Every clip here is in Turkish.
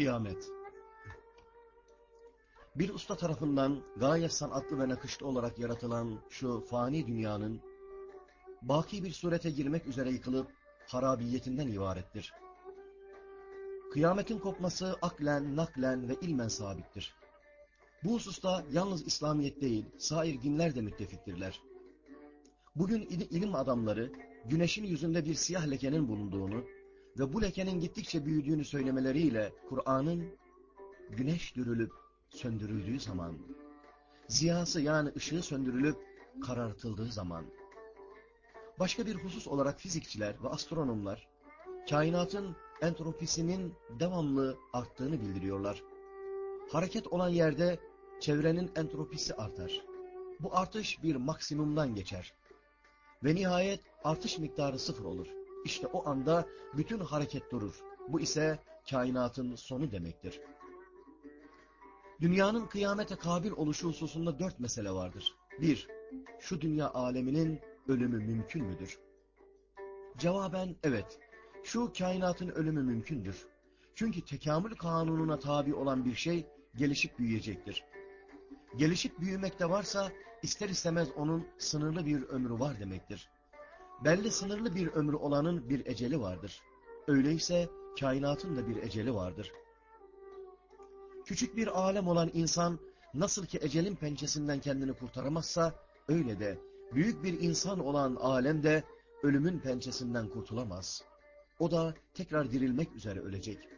Kıyamet Bir usta tarafından gayet sanatlı ve nakışlı olarak yaratılan şu fani dünyanın baki bir surete girmek üzere yıkılıp harabiyetinden ibarettir. Kıyametin kopması aklen, naklen ve ilmen sabittir. Bu hususta yalnız İslamiyet değil, sair dinler de müttefiktirler. Bugün ilim adamları güneşin yüzünde bir siyah lekenin bulunduğunu ve bu lekenin gittikçe büyüdüğünü söylemeleriyle Kur'an'ın güneş dürülüp söndürüldüğü zaman, ziyası yani ışığı söndürülüp karartıldığı zaman, başka bir husus olarak fizikçiler ve astronomlar, kainatın entropisinin devamlı arttığını bildiriyorlar. Hareket olan yerde çevrenin entropisi artar. Bu artış bir maksimumdan geçer. Ve nihayet artış miktarı sıfır olur. İşte o anda bütün hareket durur. Bu ise kainatın sonu demektir. Dünyanın kıyamete kabil oluşu hususunda dört mesele vardır. Bir, şu dünya aleminin ölümü mümkün müdür? Cevaben evet, şu kainatın ölümü mümkündür. Çünkü tekamül kanununa tabi olan bir şey gelişip büyüyecektir. Gelişip büyümekte varsa ister istemez onun sınırlı bir ömrü var demektir. Belli sınırlı bir ömrü olanın bir eceli vardır. Öyleyse kainatın da bir eceli vardır. Küçük bir alem olan insan nasıl ki ecelin pençesinden kendini kurtaramazsa öyle de büyük bir insan olan alem de ölümün pençesinden kurtulamaz. O da tekrar dirilmek üzere ölecek.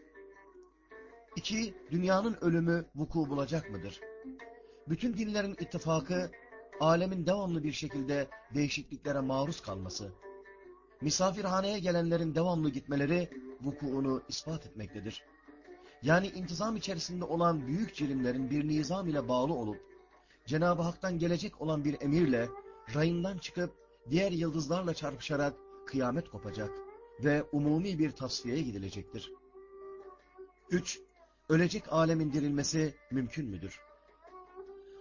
İki, dünyanın ölümü vuku bulacak mıdır? Bütün dinlerin ittifakı, alemin devamlı bir şekilde değişikliklere maruz kalması, misafirhaneye gelenlerin devamlı gitmeleri vukuunu ispat etmektedir. Yani intizam içerisinde olan büyük cirimlerin bir nizam ile bağlı olup, Cenab-ı Hak'tan gelecek olan bir emirle, rayından çıkıp diğer yıldızlarla çarpışarak kıyamet kopacak ve umumi bir tasfiyeye gidilecektir. 3. Ölecek alemin dirilmesi mümkün müdür?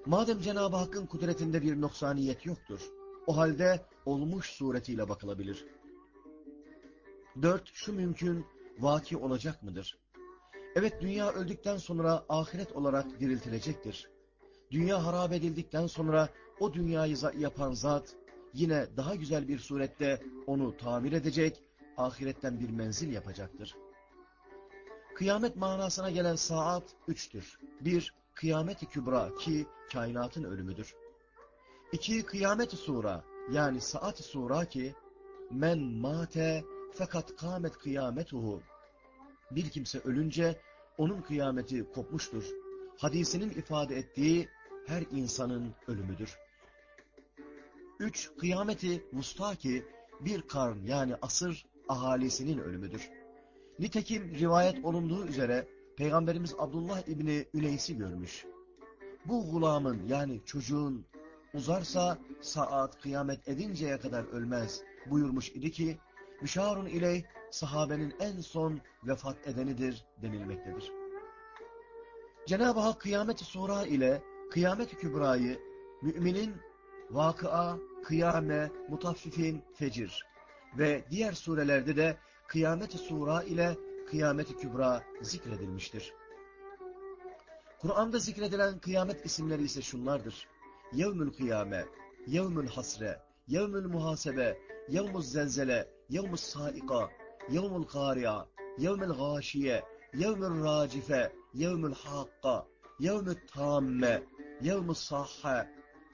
Madem Cenab-ı Hakk'ın kudretinde bir noksaniyet yoktur, o halde olmuş suretiyle bakılabilir. 4. Şu mümkün, vaki olacak mıdır? Evet dünya öldükten sonra ahiret olarak diriltilecektir. Dünya harap edildikten sonra o dünyayı yapan zat yine daha güzel bir surette onu tamir edecek, ahiretten bir menzil yapacaktır. Kıyamet manasına gelen saat üçtür. Bir, kıyamet-i kübra ki kainatın ölümüdür. İki, kıyamet-i sura yani saat-i sura ki men mate fakat kâmet kıyametuhu bir kimse ölünce onun kıyameti kopmuştur. Hadisinin ifade ettiği her insanın ölümüdür. Üç, kıyameti vusta ki bir karn yani asır ahalisinin ölümüdür. Nitekim rivayet olunduğu üzere Peygamberimiz Abdullah İbni Üneys'i görmüş. Bu gulamın yani çocuğun uzarsa saat kıyamet edinceye kadar ölmez buyurmuş idi ki Müşarun ile sahabenin en son vefat edenidir denilmektedir. Cenab-ı Hak kıyamet-i sura ile kıyamet-i kübrayı müminin vakıa, kıyame, mutaffifin, fecir ve diğer surelerde de kıyamet-i sura ile kıyamet-i kübra zikredilmiştir. Kur'an'da zikredilen kıyamet isimleri ise şunlardır. Yevmül kıyame, yevmül hasre, yevmül muhasebe, yevmül zelzele, yevmül saika, yevmül kariya, yevmül gâşiye, yevmül racife, yevmül hakka, yevmül tamme, yevmül sahha,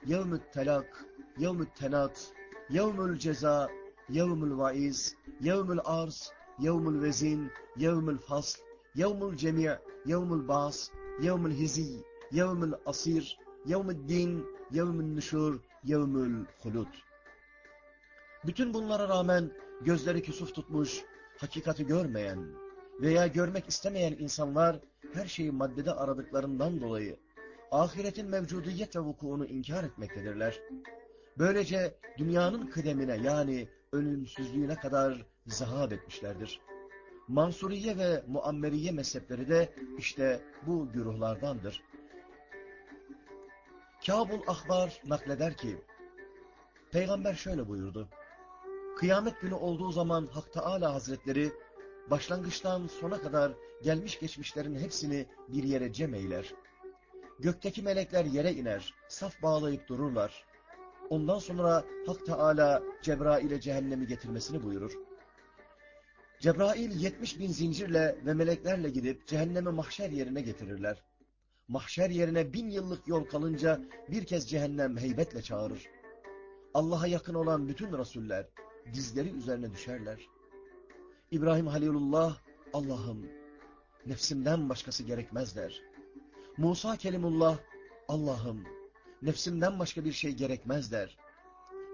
yevmül telak, yevmül tenat, yevmül ceza, yevmül vaiz, yevmül arz, yevmül vezin, yevmül fasl, yevmül cemi' yevmül bas, yevmül hizi, yevmül asir, yevmül din, yevmül nüşur, yevmül hulud. Bütün bunlara rağmen gözleri küsuf tutmuş, hakikati görmeyen veya görmek istemeyen insanlar her şeyi maddede aradıklarından dolayı ahiretin mevcudiyet ve vukuunu inkar etmektedirler. Böylece dünyanın kıdemine yani ölümsüzlüğüne kadar zahab etmişlerdir. Mansuriye ve Muammeriye mezhepleri de işte bu güruhlardandır. Kabul Ahbar nakleder ki, Peygamber şöyle buyurdu. Kıyamet günü olduğu zaman Hak Teala Hazretleri başlangıçtan sona kadar gelmiş geçmişlerin hepsini bir yere cem eyler. Gökteki melekler yere iner, saf bağlayıp dururlar. Ondan sonra Hak Teala Cebrail'e cehennemi getirmesini buyurur. Cebrail 70 bin zincirle ve meleklerle gidip cehennemi mahşer yerine getirirler. Mahşer yerine bin yıllık yol kalınca bir kez cehennem heybetle çağırır. Allah'a yakın olan bütün rasuller dizleri üzerine düşerler. İbrahim Halilullah, Allah'ım nefsimden başkası gerekmez der. Musa Kelimullah, Allah'ım nefsimden başka bir şey gerekmez der.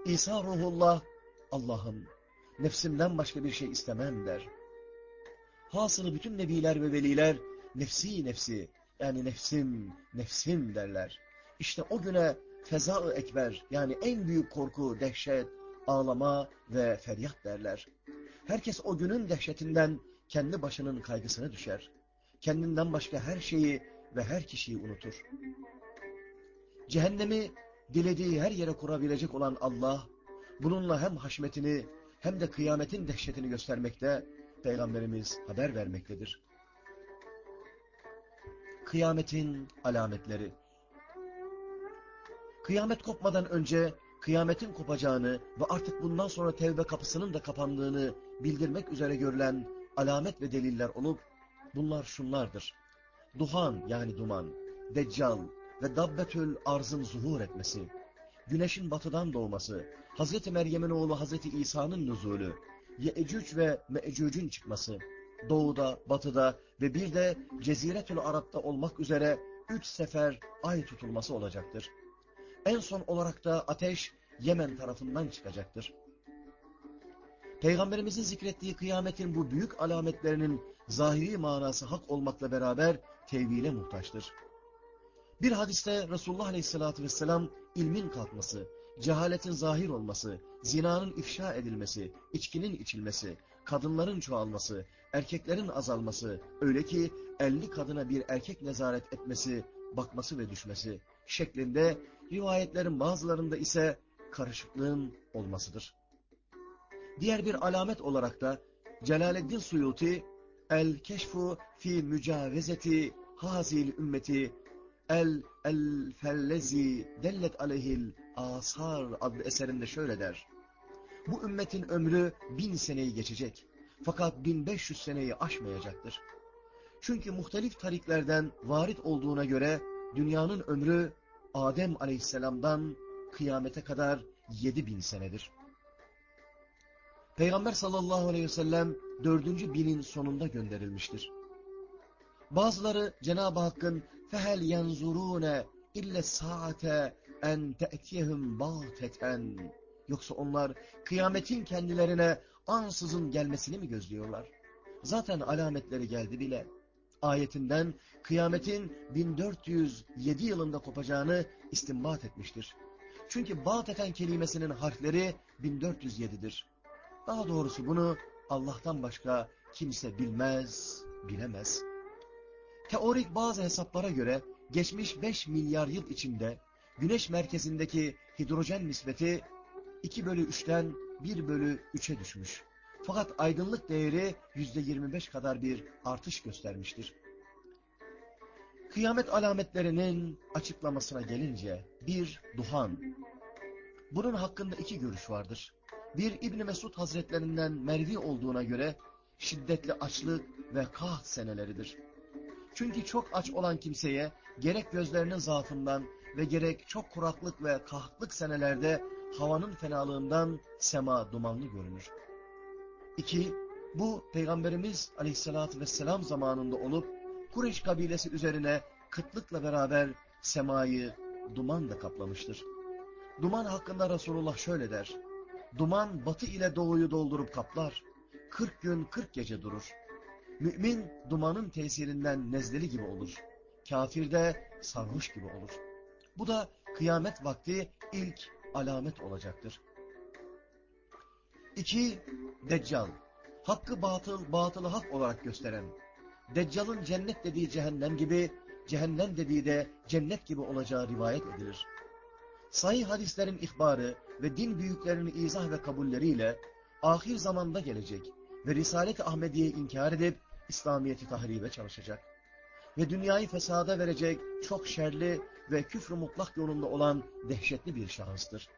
İsa Ruhullah, Allah'ım nefsimden başka bir şey istemem der. Hasılı bütün nebiler ve veliler nefsi nefsi yani nefsim nefsim derler. İşte o güne feza-ı ekber yani en büyük korku, dehşet, ağlama ve feryat derler. Herkes o günün dehşetinden kendi başının kaygısına düşer. Kendinden başka her şeyi ve her kişiyi unutur. Cehennemi dilediği her yere kurabilecek olan Allah, bununla hem haşmetini hem de kıyametin dehşetini göstermekte, Peygamberimiz haber vermektedir. Kıyametin alametleri Kıyamet kopmadan önce kıyametin kopacağını ve artık bundan sonra tevbe kapısının da kapandığını bildirmek üzere görülen alamet ve deliller olup bunlar şunlardır. Duhan yani duman, deccal ve dabbetül arzın zuhur etmesi, güneşin batıdan doğması, Hazreti Meryem'in oğlu Hazreti İsa'nın nüzulü, Ye'ecüc ve Me'ecüc'ün çıkması, doğuda, batıda ve bir de Ceziretül Arap'ta olmak üzere üç sefer ay tutulması olacaktır. En son olarak da ateş Yemen tarafından çıkacaktır. Peygamberimizin zikrettiği kıyametin bu büyük alametlerinin zahiri manası hak olmakla beraber tevhile muhtaçtır. Bir hadiste Resulullah Aleyhisselatü Vesselam ilmin kalkması, cehaletin zahir olması, zinanın ifşa edilmesi, içkinin içilmesi, kadınların çoğalması, erkeklerin azalması, öyle ki elli kadına bir erkek nezaret etmesi, bakması ve düşmesi şeklinde rivayetlerin bazılarında ise karışıklığın olmasıdır. Diğer bir alamet olarak da Celaleddin Suyuti El Keşfu fi Mücavezeti Hazil Ümmeti El El Fellezi Dellet Aleyhil Asar adlı eserinde şöyle der. Bu ümmetin ömrü bin seneyi geçecek. Fakat 1500 seneyi aşmayacaktır. Çünkü muhtelif tariklerden varit olduğuna göre dünyanın ömrü Adem aleyhisselamdan kıyamete kadar 7000 senedir. Peygamber sallallahu aleyhi ve sellem dördüncü binin sonunda gönderilmiştir. Bazıları Cenab-ı Hakk'ın fehel yenzurune ille saate en te'tiyehum bâteten yoksa onlar kıyametin kendilerine ansızın gelmesini mi gözlüyorlar? Zaten alametleri geldi bile. Ayetinden kıyametin 1407 yılında kopacağını istinbat etmiştir. Çünkü bâteten kelimesinin harfleri 1407'dir. Daha doğrusu bunu Allah'tan başka kimse bilmez, bilemez. Teorik bazı hesaplara göre geçmiş 5 milyar yıl içinde Güneş merkezindeki hidrojen nispeti 2 bölü 3'ten 1 bölü 3'e düşmüş. Fakat aydınlık değeri %25 kadar bir artış göstermiştir. Kıyamet alametlerinin açıklamasına gelince bir duhan. Bunun hakkında iki görüş vardır. Bir İbni Mesud hazretlerinden mervi olduğuna göre şiddetli açlık ve kaht seneleridir. Çünkü çok aç olan kimseye gerek gözlerinin zaafından ve gerek çok kuraklık ve kahtlık senelerde havanın fenalığından sema dumanlı görünür. İki, bu Peygamberimiz aleyhissalatü vesselam zamanında olup Kureyş kabilesi üzerine kıtlıkla beraber semayı duman da kaplamıştır. Duman hakkında Resulullah şöyle der. Duman batı ile doğuyu doldurup kaplar. Kırk gün kırk gece durur. Mümin dumanın tesirinden nezleli gibi olur. Kafir de sarhoş gibi olur. Bu da kıyamet vakti ilk alamet olacaktır. İki, Deccal. Hakkı batıl, batılı hak olarak gösteren. Deccal'ın cennet dediği cehennem gibi, cehennem dediği de cennet gibi olacağı rivayet edilir. Sahih hadislerin ihbarı ve din büyüklerinin izah ve kabulleriyle ahir zamanda gelecek ve Risalet-i Ahmediye'yi inkar edip İslamiyet'i tahribe çalışacak. Ve dünyayı fesada verecek çok şerli ve küfrü mutlak yolunda olan dehşetli bir şahıstır.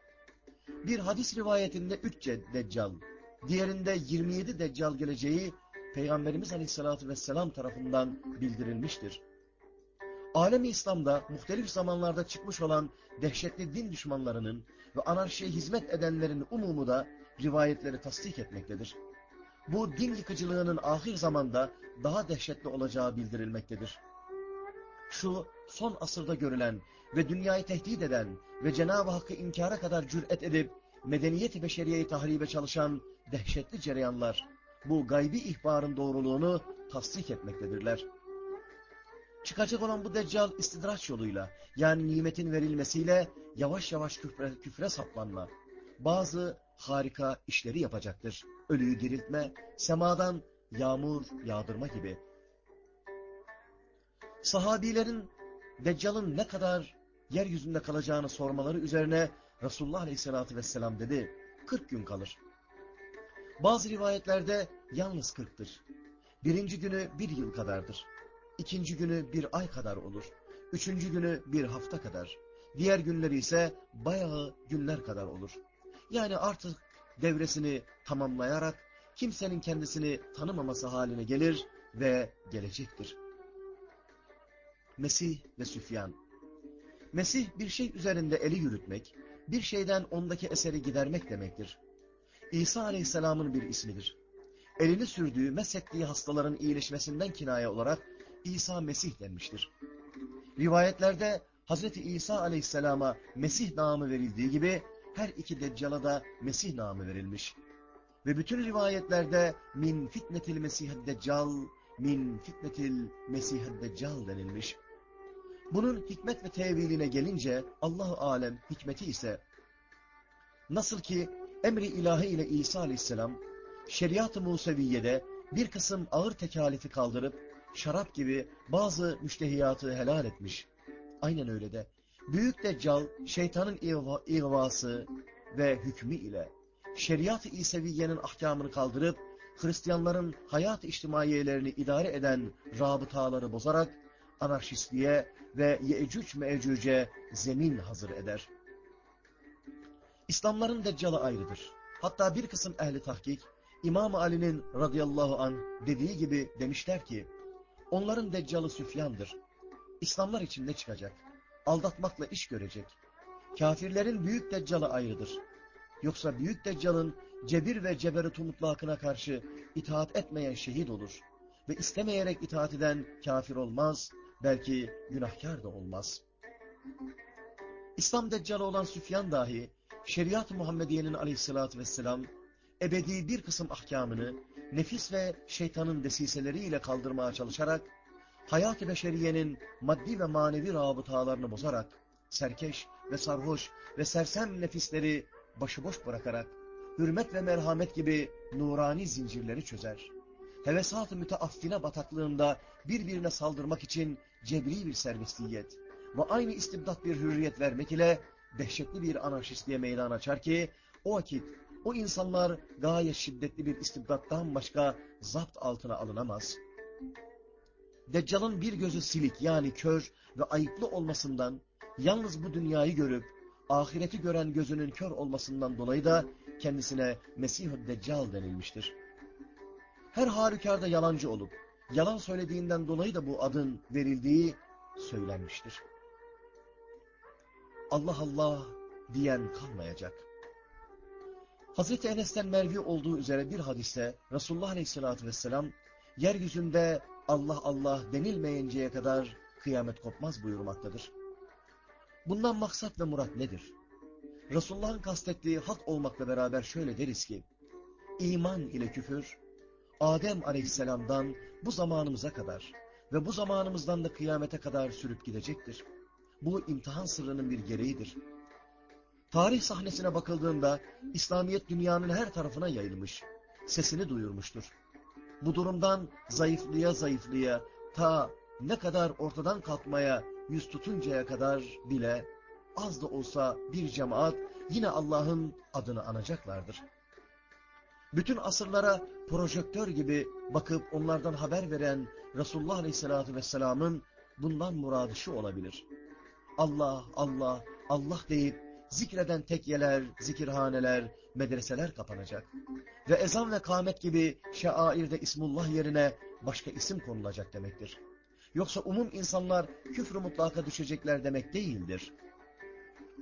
Bir hadis rivayetinde üç deccal, diğerinde 27 deccal geleceği Peygamberimiz Aleyhisselatü Vesselam tarafından bildirilmiştir. Alemi İslam'da muhtelif zamanlarda çıkmış olan dehşetli din düşmanlarının ve anarşiye hizmet edenlerin umumu da rivayetleri tasdik etmektedir. Bu din yıkıcılığının ahir zamanda daha dehşetli olacağı bildirilmektedir. Şu son asırda görülen ve dünyayı tehdit eden ve Cenab-ı Hakk'ı inkara kadar cüret edip medeniyet-i beşeriyeyi tahribe çalışan dehşetli cereyanlar bu gaybi ihbarın doğruluğunu tasdik etmektedirler. Çıkacak olan bu deccal istidraç yoluyla yani nimetin verilmesiyle yavaş yavaş küfre, küfre saplanma, bazı harika işleri yapacaktır. Ölüyü diriltme, semadan yağmur yağdırma gibi. Sahabilerin Deccal'ın ne kadar yeryüzünde kalacağını sormaları üzerine Resulullah Aleyhisselatü Vesselam dedi, 40 gün kalır. Bazı rivayetlerde yalnız 40'tır. Birinci günü bir yıl kadardır. İkinci günü bir ay kadar olur. Üçüncü günü bir hafta kadar. Diğer günleri ise bayağı günler kadar olur. Yani artık devresini tamamlayarak kimsenin kendisini tanımaması haline gelir ve gelecektir. Mesih ve Süfyan Mesih bir şey üzerinde eli yürütmek, bir şeyden ondaki eseri gidermek demektir. İsa Aleyhisselam'ın bir ismidir. Elini sürdüğü, mesettiği hastaların iyileşmesinden kinaya olarak İsa Mesih denmiştir. Rivayetlerde Hz. İsa Aleyhisselam'a Mesih namı verildiği gibi her iki deccala da Mesih namı verilmiş. Ve bütün rivayetlerde min fitnetil mesih deccal, min fitnetil mesih deccal denilmiş. Bunun hikmet ve teviline gelince Allah alem hikmeti ise nasıl ki emri ilahi ile İsa aleyhisselam şeriat-ı Museviye'de bir kısım ağır tekalifi kaldırıp şarap gibi bazı müştehiyatı helal etmiş. Aynen öyle de Büyük Deccal şeytanın ihvası ve hükmü ile şeriat-ı İseviye'nin ahkamını kaldırıp Hristiyanların hayat içtimaiyelerini idare eden rabıtaları bozarak anarşistliğe ve Yecüc Mecüc'e zemin hazır eder. İslamların Deccal'ı ayrıdır. Hatta bir kısım ehli tahkik, İmam Ali'nin radıyallahu an dediği gibi demişler ki, onların Deccal'ı Süfyan'dır. İslamlar için ne çıkacak? Aldatmakla iş görecek. Kafirlerin büyük Deccal'ı ayrıdır. Yoksa büyük Deccal'ın cebir ve ceberut mutlakına karşı itaat etmeyen şehit olur. Ve istemeyerek itaat eden kafir olmaz, belki günahkar da olmaz. İslam Deccalı olan Süfyan dahi, şeriat-ı Muhammediye'nin aleyhissalatü vesselam, ebedi bir kısım ahkamını, nefis ve şeytanın desiseleriyle kaldırmaya çalışarak, hayat-ı beşeriyenin maddi ve manevi rabıtalarını bozarak, serkeş ve sarhoş ve sersem nefisleri başıboş bırakarak, hürmet ve merhamet gibi nurani zincirleri çözer. Hevesat-ı müteaffine bataklığında birbirine saldırmak için cebri bir serbestiyet ve aynı istibdat bir hürriyet vermek ile dehşetli bir anarşistliğe meydan açar ki, o vakit o insanlar gayet şiddetli bir istibdattan başka zapt altına alınamaz. Deccal'ın bir gözü silik yani kör ve ayıplı olmasından, yalnız bu dünyayı görüp, ahireti gören gözünün kör olmasından dolayı da kendisine Mesih-ü Deccal denilmiştir. Her halükarda yalancı olup, yalan söylediğinden dolayı da bu adın verildiği söylenmiştir. Allah Allah diyen kalmayacak. Hazreti Enes'ten mervi olduğu üzere bir hadiste Resulullah Aleyhisselatü Vesselam yeryüzünde Allah Allah denilmeyinceye kadar kıyamet kopmaz buyurmaktadır. Bundan maksat ve murat nedir? Resulullah'ın kastettiği hak olmakla beraber şöyle deriz ki, iman ile küfür, Adem aleyhisselamdan bu zamanımıza kadar ve bu zamanımızdan da kıyamete kadar sürüp gidecektir. Bu imtihan sırrının bir gereğidir. Tarih sahnesine bakıldığında İslamiyet dünyanın her tarafına yayılmış, sesini duyurmuştur. Bu durumdan zayıflıya zayıflıya ta ne kadar ortadan kalkmaya yüz tutuncaya kadar bile az da olsa bir cemaat yine Allah'ın adını anacaklardır. Bütün asırlara projektör gibi bakıp onlardan haber veren Resulullah Aleyhisselatü Vesselam'ın bundan muradı şu olabilir. Allah, Allah, Allah deyip zikreden tekyeler, zikirhaneler, medreseler kapanacak. Ve ezan ve kâmet gibi şairde İsmullah yerine başka isim konulacak demektir. Yoksa umum insanlar küfrü mutlaka düşecekler demek değildir.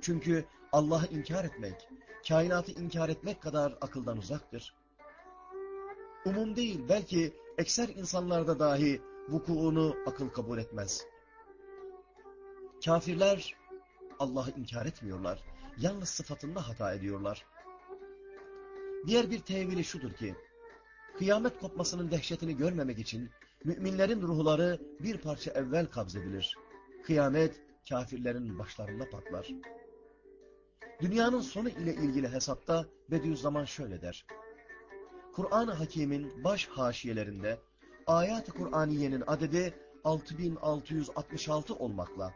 Çünkü Allah'ı inkar etmek, kainatı inkar etmek kadar akıldan uzaktır. Umum değil, belki ekser insanlarda dahi vukuunu akıl kabul etmez. Kafirler Allah'ı inkar etmiyorlar. Yalnız sıfatında hata ediyorlar. Diğer bir tevili şudur ki, kıyamet kopmasının dehşetini görmemek için müminlerin ruhları bir parça evvel kabzedilir. Kıyamet kafirlerin başlarında patlar. Dünyanın sonu ile ilgili hesapta Bediüzzaman şöyle der. Kur'an-ı Hakim'in baş haşiyelerinde ayat-ı Kur'aniyenin adedi 6666 olmakla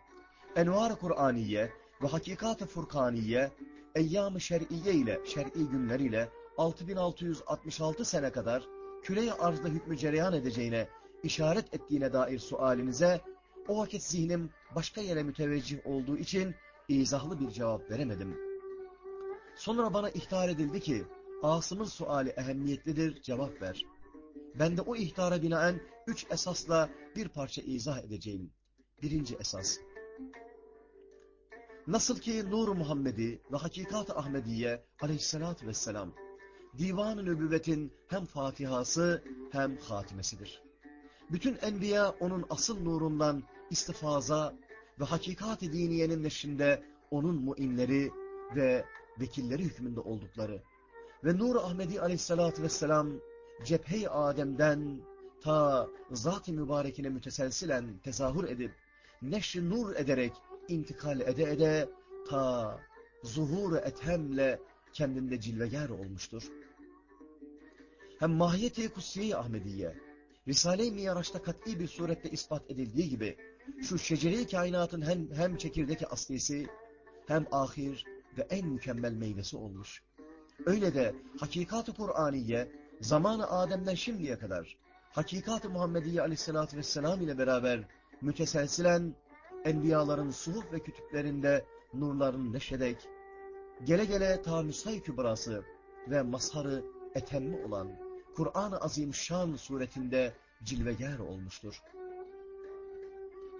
Envar-ı Kur'aniye ve Hakikat-ı Furkaniye Eyyam-ı Şer'iye ile şer'i günler ile 6666 sene kadar küreye arzda hükmü cereyan edeceğine işaret ettiğine dair sualinize o vakit zihnim başka yere müteveccih olduğu için izahlı bir cevap veremedim. Sonra bana ihtar edildi ki Asım'ın suali ehemmiyetlidir cevap ver. Ben de o ihtara binaen üç esasla bir parça izah edeceğim. Birinci esas. Nasıl ki Nur Muhammedi ve Hakikat-ı Ahmediye aleyhissalatü vesselam divan-ı nübüvvetin hem fatihası hem hatimesidir. Bütün enbiya onun asıl nurundan istifaza ve hakikat-ı diniyenin neşrinde onun muinleri ve vekilleri hükmünde oldukları ve Nur Ahmedi aleyhissalatü vesselam cephe-i Adem'den ta zat-ı mübarekine müteselsilen tezahür edip neşr nur ederek intikal ede ede ta zuhur ethemle kendinde cilveger olmuştur. Hem mahiyeti kutsiye Ahmediye, Risale-i Miyaraş'ta kat'i bir surette ispat edildiği gibi, şu şecere-i kainatın hem, hem çekirdeki aslisi, hem ahir ve en mükemmel meyvesi olmuş. Öyle de hakikat-ı Kur'aniye, zamanı Adem'den şimdiye kadar, hakikat-ı Muhammediye aleyhissalatü vesselam ile beraber müteselsilen enbiyaların suhuf ve kütüplerinde nurların neşedek, gele gele ta Müsay Kübrası ve mazharı etemmi olan Kur'an-ı Azimüşşan suretinde cilveger olmuştur.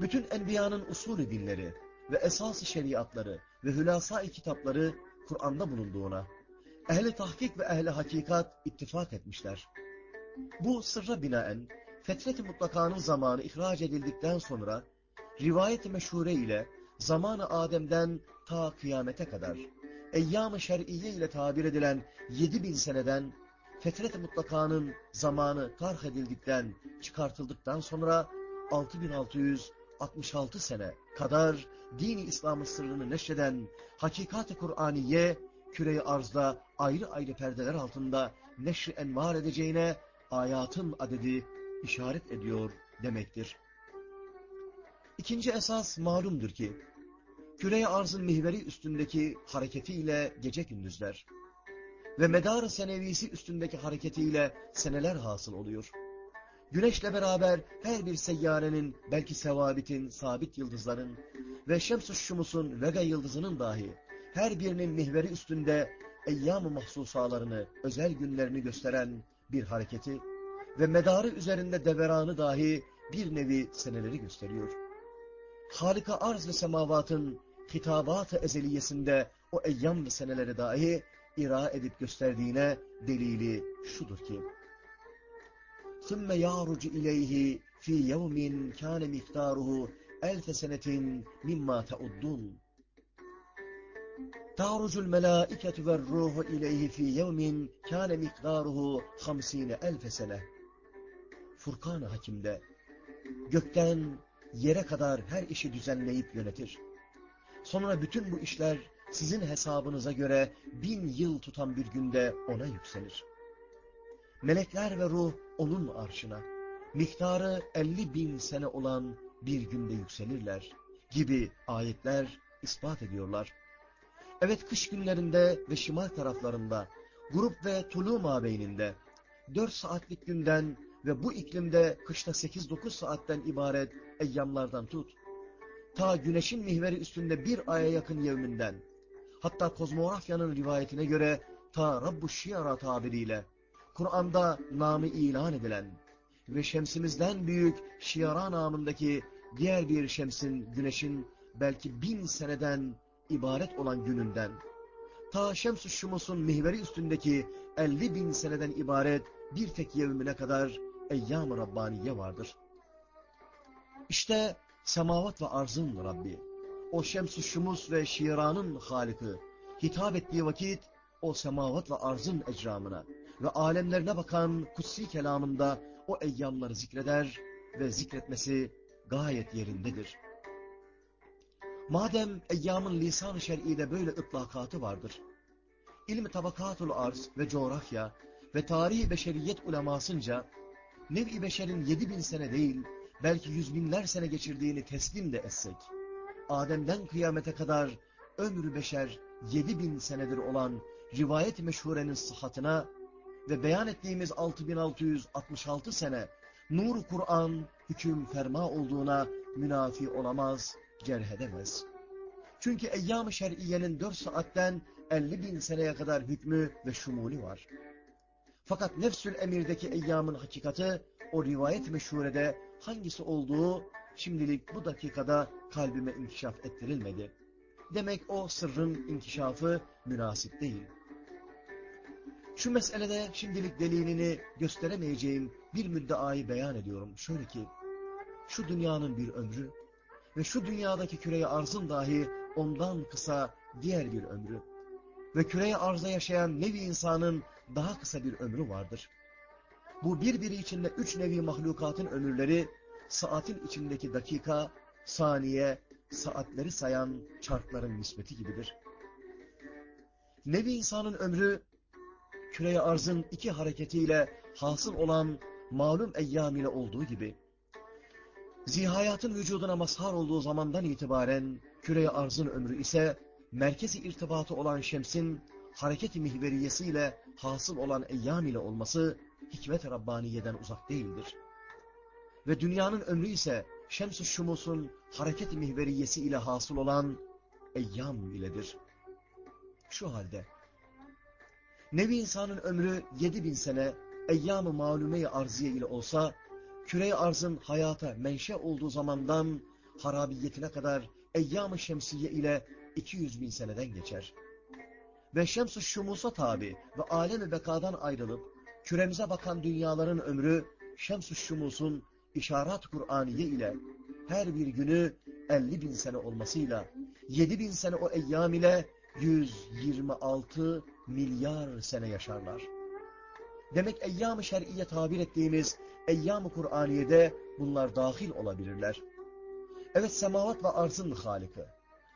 Bütün enbiyanın usulü dinleri ve esas şeriatları ve hülasa kitapları Kur'an'da bulunduğuna, ehli tahkik ve ehli hakikat ittifak etmişler. Bu sırra binaen, fetret-i mutlakanın zamanı ihraç edildikten sonra, rivayet-i meşhure ile zamanı Adem'den ta kıyamete kadar, eyyam-ı şer'iye ile tabir edilen 7000 seneden fetret-i mutlakanın zamanı karh edildikten, çıkartıldıktan sonra 6666 sene kadar dini İslam'ın sırrını neşreden hakikat-ı Kur'aniye küre arzda ayrı ayrı perdeler altında neşri envar edeceğine ayatın adedi işaret ediyor demektir. İkinci esas malumdur ki, küre arzın mihveri üstündeki hareketiyle gece gündüzler ve medar senevisi üstündeki hareketiyle seneler hasıl oluyor. Güneşle beraber her bir seyyarenin, belki sevabitin, sabit yıldızların ve şems-ı şumusun, vega yıldızının dahi her birinin mihveri üstünde eyyam-ı mahsusalarını, özel günlerini gösteren bir hareketi ve medarı üzerinde deveranı dahi bir nevi seneleri gösteriyor. Halika arz ve semavatın hitabat-ı ezeliyesinde o eyyam ve seneleri dahi ira edip gösterdiğine delili şudur ki ثُمَّ يَعْرُجُ اِلَيْهِ ف۪ي يَوْمٍ كَانَ مِقْدَارُهُ اَلْفَ سَنَةٍ مِمَّا تَعُدُّونَ تَعْرُجُ الْمَلَائِكَةُ وَالْرُوحُ اِلَيْهِ ف۪ي يَوْمٍ كَانَ مِقْدَارُهُ خَمْس۪ينَ اَلْفَ سَنَةٍ Furkan-ı Hakim'de gökten yere kadar her işi düzenleyip yönetir. Sonra bütün bu işler sizin hesabınıza göre bin yıl tutan bir günde ona yükselir. Melekler ve ruh onun arşına, miktarı elli bin sene olan bir günde yükselirler gibi ayetler ispat ediyorlar. Evet kış günlerinde ve şimal taraflarında grup ve tulu mabeyninde 4 saatlik günden ve bu iklimde kışta 8-9 saatten ibaret eyyamlardan tut. Ta güneşin mihveri üstünde bir aya yakın yevminden, hatta kozmografyanın rivayetine göre ta Rabbu Şiara tabiriyle, Kur'an'da namı ilan edilen ve şemsimizden büyük Şiara namındaki diğer bir şemsin, güneşin belki bin seneden ibaret olan gününden, ta Şems-ı Şumus'un mihveri üstündeki 50 bin seneden ibaret bir tek yevmine kadar eyyam-ı Rabbaniye vardır. İşte semavat ve arzın Rabbi, o Şems-ı Şumus ve Şiran'ın Halik'i, hitap ettiği vakit o semavat ve arzın ecramına ve alemlerine bakan kutsi kelamında o eyyamları zikreder ve zikretmesi gayet yerindedir. Madem eyyamın lisan-ı şer'ide böyle ıtlakatı vardır, ilmi tabakatul arz ve coğrafya ve tarihi beşeriyet ulemasınca, nev-i beşerin yedi bin sene değil, belki yüz binler sene geçirdiğini teslim de etsek, Adem'den kıyamete kadar ömrü beşer yedi bin senedir olan rivayet meşhurenin sıhhatına ve beyan ettiğimiz 6666 sene nur Kur'an hüküm ferma olduğuna münafi olamaz, cerh edemez. Çünkü eyyam-ı şer'iyenin 4 saatten 50 bin seneye kadar hükmü ve şumuli var. Fakat nefsül emirdeki eyyamın hakikati o rivayet meşhurede hangisi olduğu şimdilik bu dakikada kalbime inkişaf ettirilmedi. Demek o sırrın inkişafı münasip değil. Şu meselede şimdilik delilini gösteremeyeceğim bir müddeayı beyan ediyorum. Şöyle ki, şu dünyanın bir ömrü ve şu dünyadaki küreye arzın dahi ondan kısa diğer bir ömrü ve küreye arza yaşayan nevi insanın daha kısa bir ömrü vardır. Bu birbiri içinde üç nevi mahlukatın ömürleri, saatin içindeki dakika, saniye, saatleri sayan çarkların nispeti gibidir. Nevi insanın ömrü, küreye arzın iki hareketiyle hasıl olan malum eyyam ile olduğu gibi, zihayatın vücuduna mazhar olduğu zamandan itibaren küreye arzın ömrü ise merkezi irtibatı olan şemsin hareket-i mihveriyesiyle hasıl olan eyyam ile olması hikmet-i Rabbaniye'den uzak değildir. Ve dünyanın ömrü ise şems-ı şumusun hareket-i mihveriyesi ile hasıl olan eyyam iledir. Şu halde, nevi insanın ömrü yedi bin sene eyyam-ı malume-i arziye ile olsa, küre arzın hayata menşe olduğu zamandan harabiyetine kadar eyyam-ı şemsiye ile 200 bin seneden geçer. Ve şems-ı şumusa tabi ve alem-i bekadan ayrılıp, küremize bakan dünyaların ömrü, şems-ı şumusun işaret Kur'aniye ile her bir günü 50 bin sene olmasıyla, 7 bin sene o eyyam ile 126 milyar sene yaşarlar. Demek eyyam-ı şer'iye tabir ettiğimiz eyyam-ı Kur'aniye'de bunlar dahil olabilirler. Evet semavat ve arzın haliki,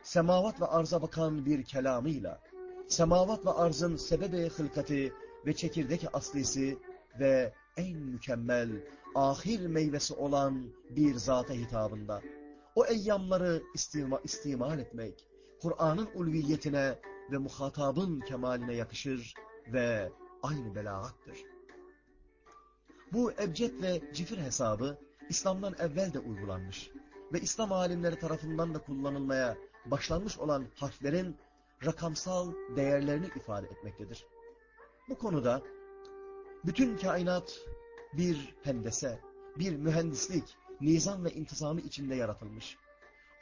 semavat ve arza bakan bir kelamıyla, semavat ve arzın sebebi hılkati ve çekirdek aslisi ve en mükemmel, ahir meyvesi olan bir zata hitabında, o eyyamları istima, istimal etmek, Kur'an'ın ulviyetine ve muhatabın kemaline yakışır ve aynı belagattır. Bu ebced ve cifir hesabı İslam'dan evvel de uygulanmış ve İslam alimleri tarafından da kullanılmaya başlanmış olan harflerin rakamsal değerlerini ifade etmektedir. Bu konuda bütün kainat bir hendese, bir mühendislik, nizam ve intizamı içinde yaratılmış.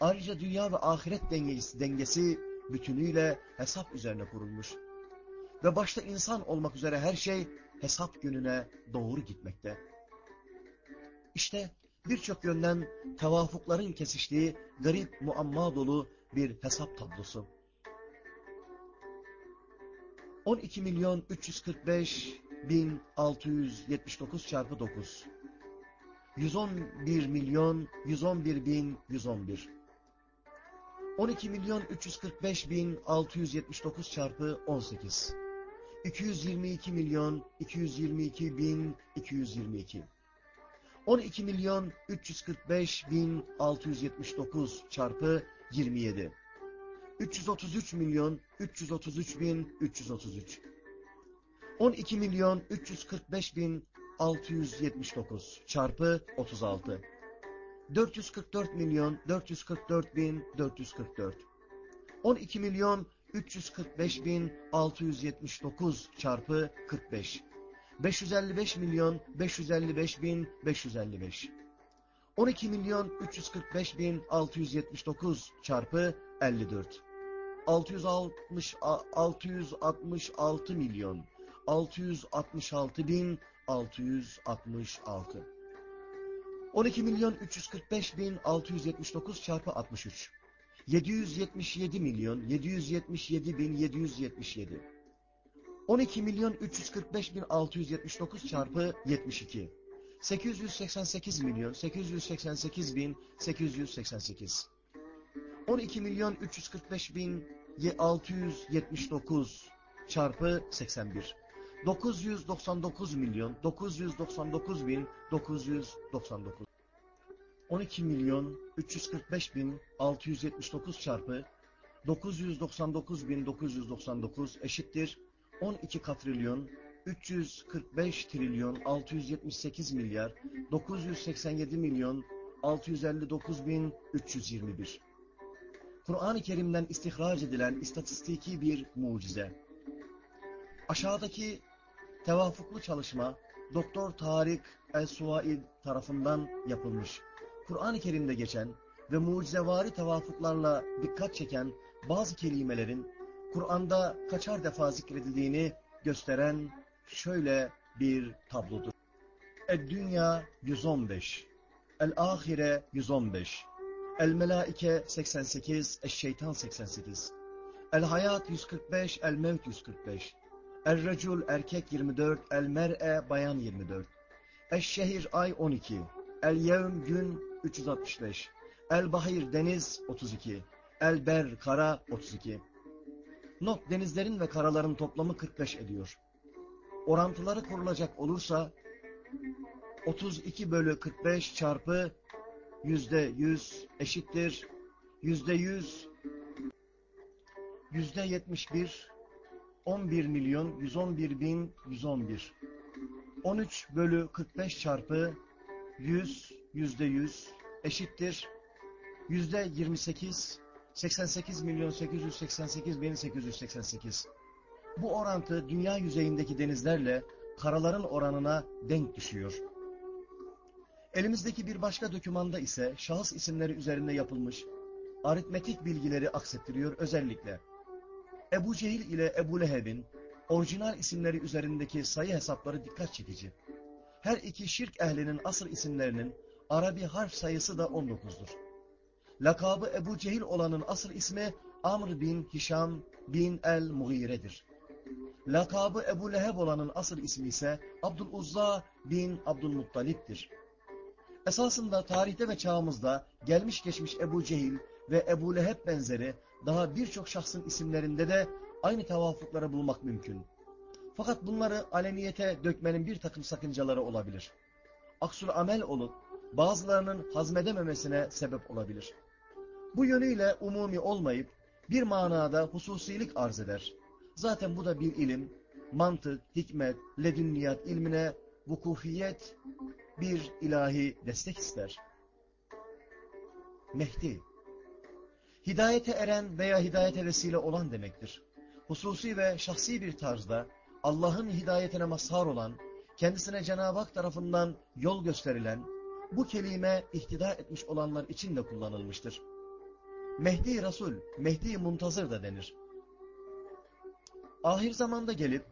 Ayrıca dünya ve ahiret dengesi, dengesi bütünüyle hesap üzerine kurulmuş. Ve başta insan olmak üzere her şey hesap gününe doğru gitmekte. İşte birçok yönden tevafukların kesiştiği garip muamma dolu bir hesap tablosu. 12 milyon 345 bin 679 çarpı 9. 111 milyon 111 bin 111. 12 milyon 345 bin 679 çarpı 18. 222 milyon 222 bin 222. 12 milyon 345 bin 679 çarpı 27. 333 milyon 333 bin 333. 12 milyon 345 bin 679 çarpı 36. 444 milyon 444 bin 444. 12 milyon 345 bin 679 çarpı 45. 555 milyon 555 bin 555. 12 milyon 345 bin 679 çarpı 54. 660 666 milyon 666 bin 666. 12 milyon 345 bin 679 çarpı 63. 777 milyon 777 bin 777. 12 milyon 345 bin 679 çarpı 72. 888 milyon 888 bin 888. 12 milyon 345 bin 679 çarpı 81. 999 milyon 999 bin 999. 12 milyon 345 bin 679 çarpı 999 bin 999 eşittir 12 katrilyon 345 trilyon 678 milyar 987 milyon 659 bin 321. Kur'an-ı Kerim'den istihraç edilen istatistiki bir mucize. Aşağıdaki tevafuklu çalışma Doktor Tarık El-Suvaid tarafından yapılmış. Kur'an-ı Kerim'de geçen ve mucizevari tevafuklarla dikkat çeken bazı kelimelerin Kur'an'da kaçar defa zikredildiğini gösteren şöyle bir tablodur. El-Dünya 115, El-Ahire 115, El-Melaike 88, El-Şeytan 88, El-Hayat 145, El-Mevt 145, El-Recul erkek 24, El-Mer'e bayan 24, El-Şehir ay 12, El-Yevm gün 365, El-Bahir deniz 32, El-Ber kara 32. Not denizlerin ve karaların toplamı 45 ediyor. Orantıları kurulacak olursa 32 bölü 45 çarpı yüzde 100 eşittir. Yüzde 100 yüzde 71 11 milyon 111 bin 111 13 bölü 45 çarpı 100 yüzde 100 eşittir. Yüzde 28 88 milyon 888 bin 888. Bu orantı dünya yüzeyindeki denizlerle karaların oranına denk düşüyor. Elimizdeki bir başka dokümanda ise şahıs isimleri üzerinde yapılmış aritmetik bilgileri aksettiriyor özellikle. Ebu Cehil ile Ebu Leheb'in orijinal isimleri üzerindeki sayı hesapları dikkat çekici. Her iki şirk ehlinin asıl isimlerinin Arabi harf sayısı da 19'dur. Lakabı Ebu Cehil olanın asıl ismi Amr bin Hişam bin el-Mughire'dir. Lakabı Ebu Leheb olanın asıl ismi ise Abdüluzza bin Abdülmuttalip'tir. Esasında tarihte ve çağımızda gelmiş geçmiş Ebu Cehil ve Ebu Leheb benzeri daha birçok şahsın isimlerinde de aynı tevafukları bulmak mümkün. Fakat bunları aleniyete dökmenin bir takım sakıncaları olabilir. Aksul amel olup bazılarının hazmedememesine sebep olabilir. Bu yönüyle umumi olmayıp bir manada hususilik arz eder. Zaten bu da bir ilim, mantık, hikmet, ledünniyat ilmine vukufiyet bir ilahi destek ister. Mehdi, hidayete eren veya hidayete vesile olan demektir. Hususi ve şahsi bir tarzda Allah'ın hidayetine mazhar olan, kendisine Cenab-ı Hak tarafından yol gösterilen, bu kelime ihtida etmiş olanlar için de kullanılmıştır. Mehdi Resul, Mehdi Muntazır da denir. Ahir zamanda gelip,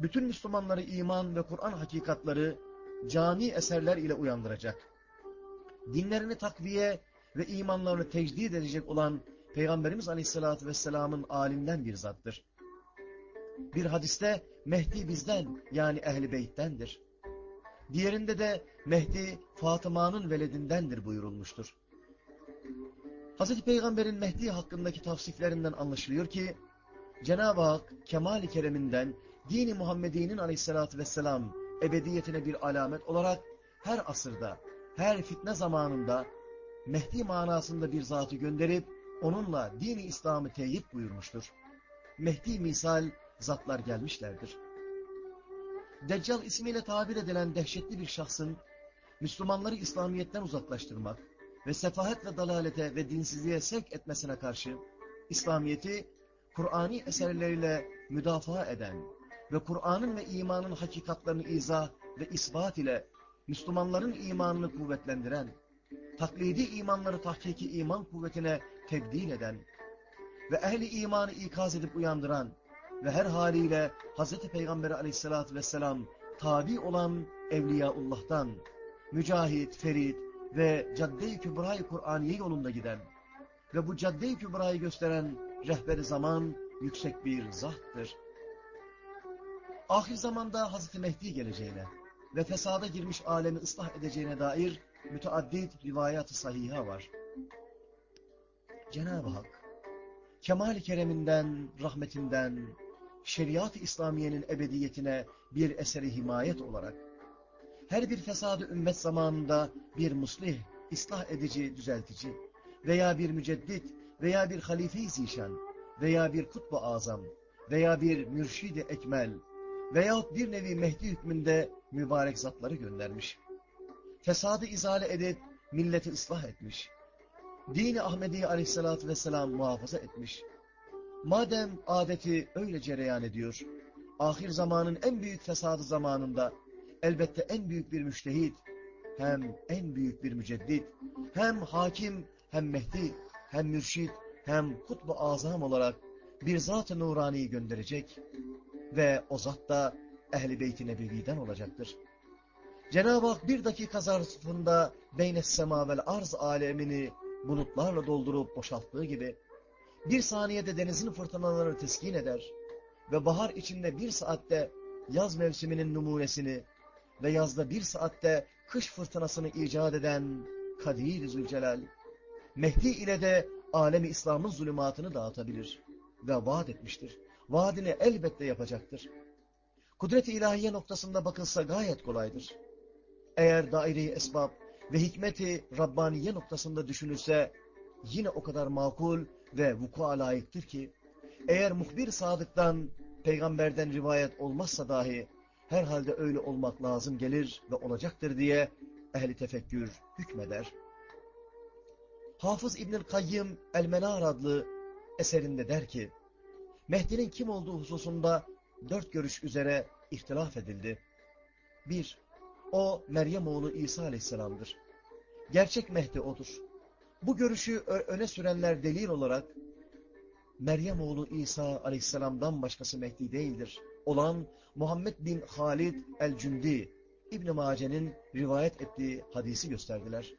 bütün Müslümanları iman ve Kur'an hakikatları cami eserler ile uyandıracak. Dinlerini takviye ve imanlarını tecdid edecek olan Peygamberimiz Aleyhisselatü Vesselam'ın alinden bir zattır. Bir hadiste Mehdi bizden yani Ehli Beyt'tendir. Diğerinde de Mehdi Fatıma'nın veledindendir buyurulmuştur. Hz. Peygamber'in Mehdi hakkındaki tavsiflerinden anlaşılıyor ki, Cenab-ı Hak kemal-i kereminden dini Muhammedi'nin aleyhissalatü vesselam ebediyetine bir alamet olarak her asırda, her fitne zamanında Mehdi manasında bir zatı gönderip onunla dini İslam'ı teyit buyurmuştur. Mehdi misal zatlar gelmişlerdir. Deccal ismiyle tabir edilen dehşetli bir şahsın Müslümanları İslamiyet'ten uzaklaştırmak ve sefahet ve dalalete ve dinsizliğe sevk etmesine karşı İslamiyet'i Kur'ani eserleriyle müdafaa eden ve Kur'an'ın ve imanın hakikatlerini izah ve ispat ile Müslümanların imanını kuvvetlendiren, taklidi imanları tahkiki iman kuvvetine tebdil eden ve ehli imanı ikaz edip uyandıran ve her haliyle Hz. Peygamber aleyhissalatü vesselam tabi olan Evliyaullah'tan, Mücahit, Ferit ve Cadde-i Kübra-i Kur'aniye yolunda giden ve bu Cadde-i Kübra'yı gösteren rehber zaman yüksek bir zattır. Ahir zamanda Hazreti Mehdi geleceğine ve fesada girmiş alemi ıslah edeceğine dair müteaddit rivayat-ı sahiha var. Cenab-ı Hak, kemal kereminden, rahmetinden, şeriat-ı İslamiye'nin ebediyetine bir eseri himayet olarak, her bir fesadı ümmet zamanında bir muslih, ıslah edici, düzeltici veya bir müceddit veya bir halife-i zişan veya bir kutbu azam veya bir mürşid-i ekmel veyahut bir nevi Mehdi hükmünde mübarek zatları göndermiş. Fesadı izale edip milleti ıslah etmiş. Dini Ahmedi aleyhissalatü vesselam muhafaza etmiş. Madem adeti öyle cereyan ediyor, ahir zamanın en büyük fesadı zamanında elbette en büyük bir müştehit, hem en büyük bir müceddit, hem hakim, hem Mehdi, hem mürşid, hem kutbu azam olarak bir zat-ı nuraniyi gönderecek ve o zat da Ehl-i Beyt-i Nebevi'den olacaktır. Cenab-ı Hak bir dakika zarfında beynes sema vel arz alemini bulutlarla doldurup boşalttığı gibi bir saniyede denizin fırtınalarını teskin eder ve bahar içinde bir saatte yaz mevsiminin numunesini ve yazda bir saatte kış fırtınasını icat eden Kadir Zülcelal, Mehdi ile de alemi İslam'ın zulümatını dağıtabilir ve vaat etmiştir. Vaadini elbette yapacaktır. Kudret-i ilahiye noktasında bakılsa gayet kolaydır. Eğer daire-i esbab ve hikmeti Rabbaniye noktasında düşünülse yine o kadar makul ve vuku'a layıktır ki eğer muhbir sadıktan peygamberden rivayet olmazsa dahi herhalde öyle olmak lazım gelir ve olacaktır diye ehli tefekkür hükmeder. Hafız İbnül Kayyım El-Menar adlı eserinde der ki, Mehdi'nin kim olduğu hususunda dört görüş üzere ihtilaf edildi. Bir, o Meryem oğlu İsa aleyhisselamdır. Gerçek Mehdi odur. Bu görüşü öne sürenler delil olarak Meryem oğlu İsa aleyhisselamdan başkası Mehdi değildir. Olan Muhammed bin Halid el-Cündi İbn-i Mace'nin rivayet ettiği hadisi gösterdiler.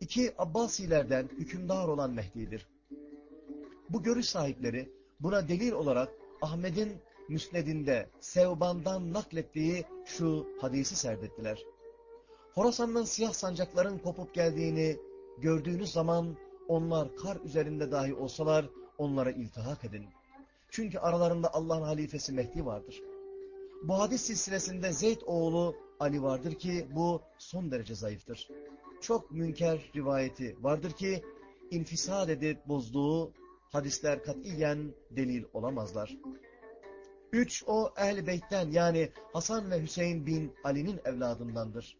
İki Abbasilerden hükümdar olan Mehdi'dir. Bu görüş sahipleri buna delil olarak Ahmet'in müsnedinde Sevban'dan naklettiği şu hadisi serdettiler. Horasan'dan siyah sancakların kopup geldiğini gördüğünüz zaman onlar kar üzerinde dahi olsalar onlara iltihak edin. Çünkü aralarında Allah'ın halifesi Mehdi vardır. Bu hadis silsilesinde Zeyd oğlu Ali vardır ki bu son derece zayıftır. Çok münker rivayeti vardır ki infisad edip bozduğu hadisler katiyen delil olamazlar. Üç, o ehl Beyt'ten yani Hasan ve Hüseyin bin Ali'nin evladındandır.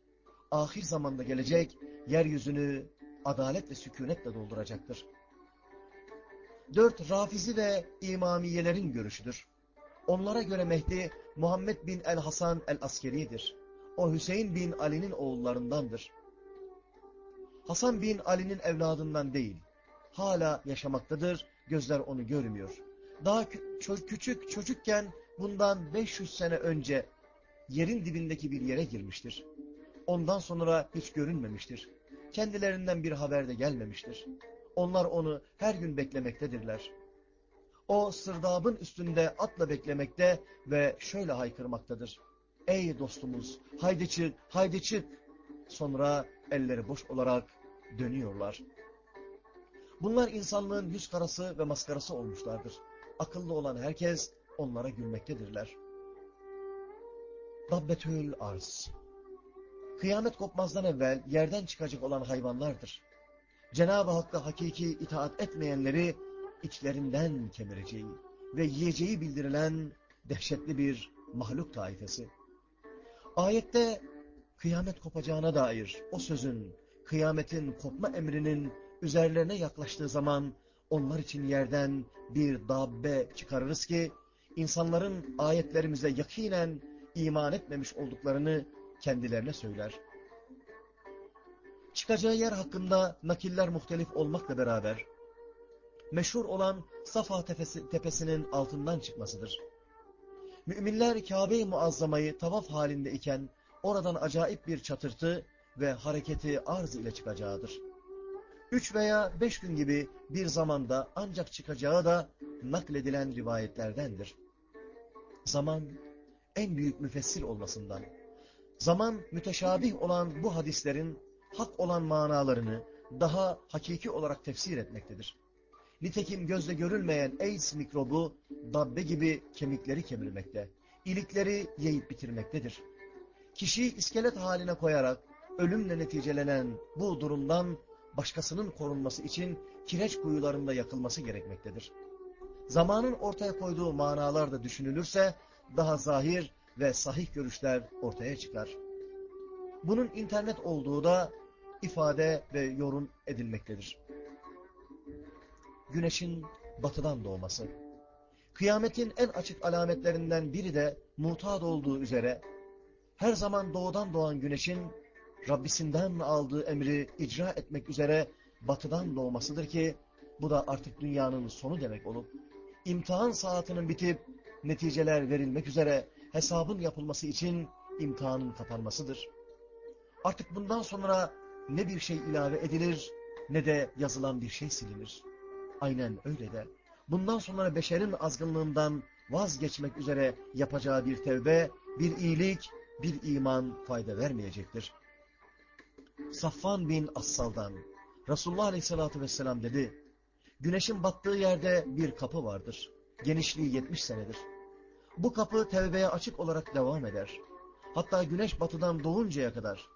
Ahir zamanda gelecek, yeryüzünü adalet ve sükunetle dolduracaktır. Dört, Rafizi ve İmamiyelerin görüşüdür. Onlara göre Mehdi, Muhammed bin el-Hasan el-Askeri'dir. O Hüseyin bin Ali'nin oğullarındandır. Hasan bin Ali'nin evladından değil. Hala yaşamaktadır, gözler onu görmüyor. Daha küçük çocukken bundan 500 sene önce yerin dibindeki bir yere girmiştir. Ondan sonra hiç görünmemiştir. Kendilerinden bir haber de gelmemiştir. Onlar onu her gün beklemektedirler. O sırdabın üstünde atla beklemekte ve şöyle haykırmaktadır. Ey dostumuz, haydi çık, haydi çık. Sonra elleri boş olarak dönüyorlar. Bunlar insanlığın yüz karası ve maskarası olmuşlardır. Akıllı olan herkes onlara gülmektedirler. Dabbetül arz Kıyamet kopmazdan evvel yerden çıkacak olan hayvanlardır. Cenab-ı Hakk'a hakiki itaat etmeyenleri içlerinden kemireceği ve yiyeceği bildirilen dehşetli bir mahluk taifesi. Ayette kıyamet kopacağına dair o sözün, kıyametin kopma emrinin üzerlerine yaklaştığı zaman onlar için yerden bir dabbe çıkarırız ki insanların ayetlerimize yakinen iman etmemiş olduklarını kendilerine söyler. Çıkacağı yer hakkında nakiller muhtelif olmakla beraber meşhur olan Safa tepesi, tepesinin altından çıkmasıdır. Müminler Kabe-i Muazzama'yı tavaf halinde iken oradan acayip bir çatırtı ve hareketi arz ile çıkacağıdır. Üç veya beş gün gibi bir zamanda ancak çıkacağı da nakledilen rivayetlerdendir. Zaman en büyük müfessir olmasından, zaman müteşabih olan bu hadislerin hak olan manalarını daha hakiki olarak tefsir etmektedir. Nitekim gözle görülmeyen AIDS mikrobu dabbe gibi kemikleri kemirmekte, ilikleri yiyip bitirmektedir. Kişiyi iskelet haline koyarak ölümle neticelenen bu durumdan başkasının korunması için kireç kuyularında yakılması gerekmektedir. Zamanın ortaya koyduğu manalar da düşünülürse daha zahir ve sahih görüşler ortaya çıkar. Bunun internet olduğu da ifade ve yorum edilmektedir. Güneşin batıdan doğması. Kıyametin en açık alametlerinden biri de mutat olduğu üzere her zaman doğudan doğan güneşin Rabbisinden aldığı emri icra etmek üzere batıdan doğmasıdır ki bu da artık dünyanın sonu demek olup imtihan saatinin bitip neticeler verilmek üzere hesabın yapılması için imtihanın kapanmasıdır. Artık bundan sonra ne bir şey ilave edilir ne de yazılan bir şey silinir. Aynen öyle de bundan sonra beşerin azgınlığından vazgeçmek üzere yapacağı bir tevbe, bir iyilik, bir iman fayda vermeyecektir. Safvan bin Assal'dan Resulullah Aleyhisselatü Vesselam dedi, Güneşin battığı yerde bir kapı vardır. Genişliği 70 senedir. Bu kapı tevbeye açık olarak devam eder. Hatta güneş batıdan doğuncaya kadar.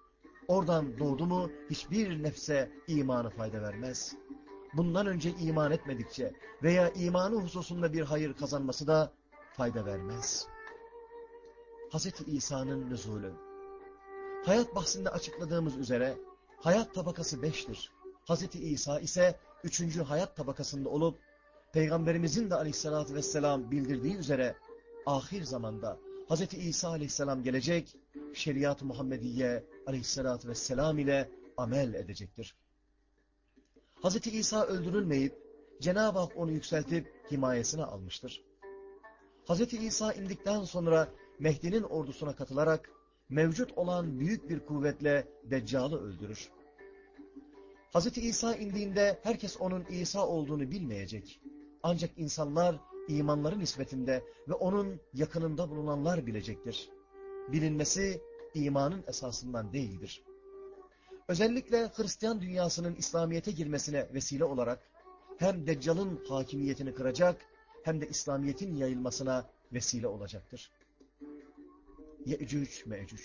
Oradan doğdu mu hiçbir nefse imanı fayda vermez. Bundan önce iman etmedikçe veya imanı hususunda bir hayır kazanması da fayda vermez. Hz. İsa'nın nüzulü Hayat bahsinde açıkladığımız üzere hayat tabakası beştir. Hz. İsa ise üçüncü hayat tabakasında olup Peygamberimizin de aleyhissalatü vesselam bildirdiği üzere ahir zamanda Hz. İsa aleyhisselam gelecek, şeriat-ı Muhammediye aleyhissalatü vesselam ile amel edecektir. Hz. İsa öldürülmeyip Cenab-ı Hak onu yükseltip himayesine almıştır. Hz. İsa indikten sonra Mehdi'nin ordusuna katılarak mevcut olan büyük bir kuvvetle Deccal'ı öldürür. Hz. İsa indiğinde herkes onun İsa olduğunu bilmeyecek. Ancak insanlar imanları nispetinde ve onun yakınında bulunanlar bilecektir. Bilinmesi imanın esasından değildir. Özellikle Hristiyan dünyasının İslamiyet'e girmesine vesile olarak hem Deccal'ın hakimiyetini kıracak hem de İslamiyet'in yayılmasına vesile olacaktır. Ye'cüc me'cüc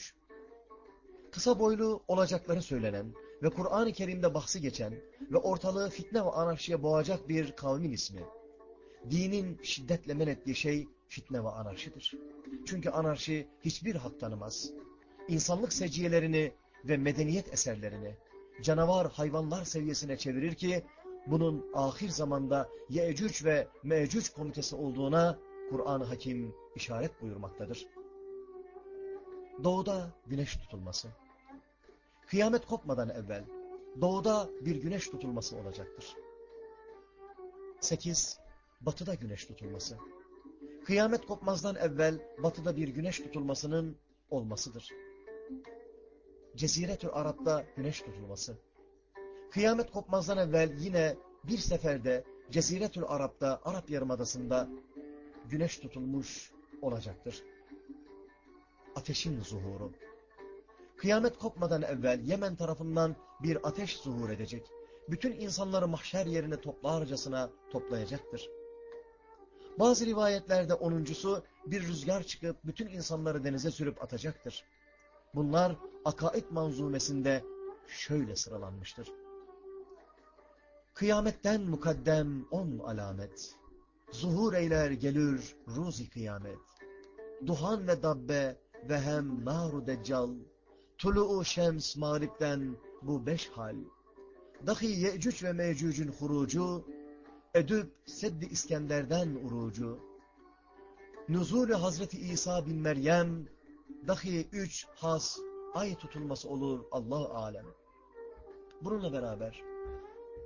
Kısa boylu olacakları söylenen ve Kur'an-ı Kerim'de bahsi geçen ve ortalığı fitne ve anarşiye boğacak bir kavmin ismi. Dinin şiddetle men ettiği şey fitne ve anarşidir. Çünkü anarşi hiçbir hak tanımaz. İnsanlık seciyelerini ve medeniyet eserlerini canavar hayvanlar seviyesine çevirir ki bunun ahir zamanda Yecüc ve Mecüc komitesi olduğuna Kur'an-ı Hakim işaret buyurmaktadır. Doğuda güneş tutulması. Kıyamet kopmadan evvel doğuda bir güneş tutulması olacaktır. 8. Batıda güneş tutulması. Kıyamet kopmazdan evvel batıda bir güneş tutulmasının olmasıdır. Ceziretül Arap'ta güneş tutulması. Kıyamet kopmazdan evvel yine bir seferde Ceziretül Arap'ta Arap Yarımadası'nda güneş tutulmuş olacaktır. Ateşin zuhuru. Kıyamet kopmadan evvel Yemen tarafından bir ateş zuhur edecek. Bütün insanları mahşer yerine toplarcasına toplayacaktır. Bazı rivayetlerde onuncusu bir rüzgar çıkıp bütün insanları denize sürüp atacaktır. Bunlar akaid manzumesinde şöyle sıralanmıştır. Kıyametten mukaddem on alamet, zuhur eyler gelir ruzi kıyamet. duhan ve dabbe ve hem naru deccal, tulu'u şems mağripten bu beş hal, dahi Ye'cüc ve Mevcüc'ün hurucu, edüp Seddi İskender'den urucu, nuzulü Hazreti İsa bin Meryem, dahi üç has ay tutulması olur Allah alem. Bununla beraber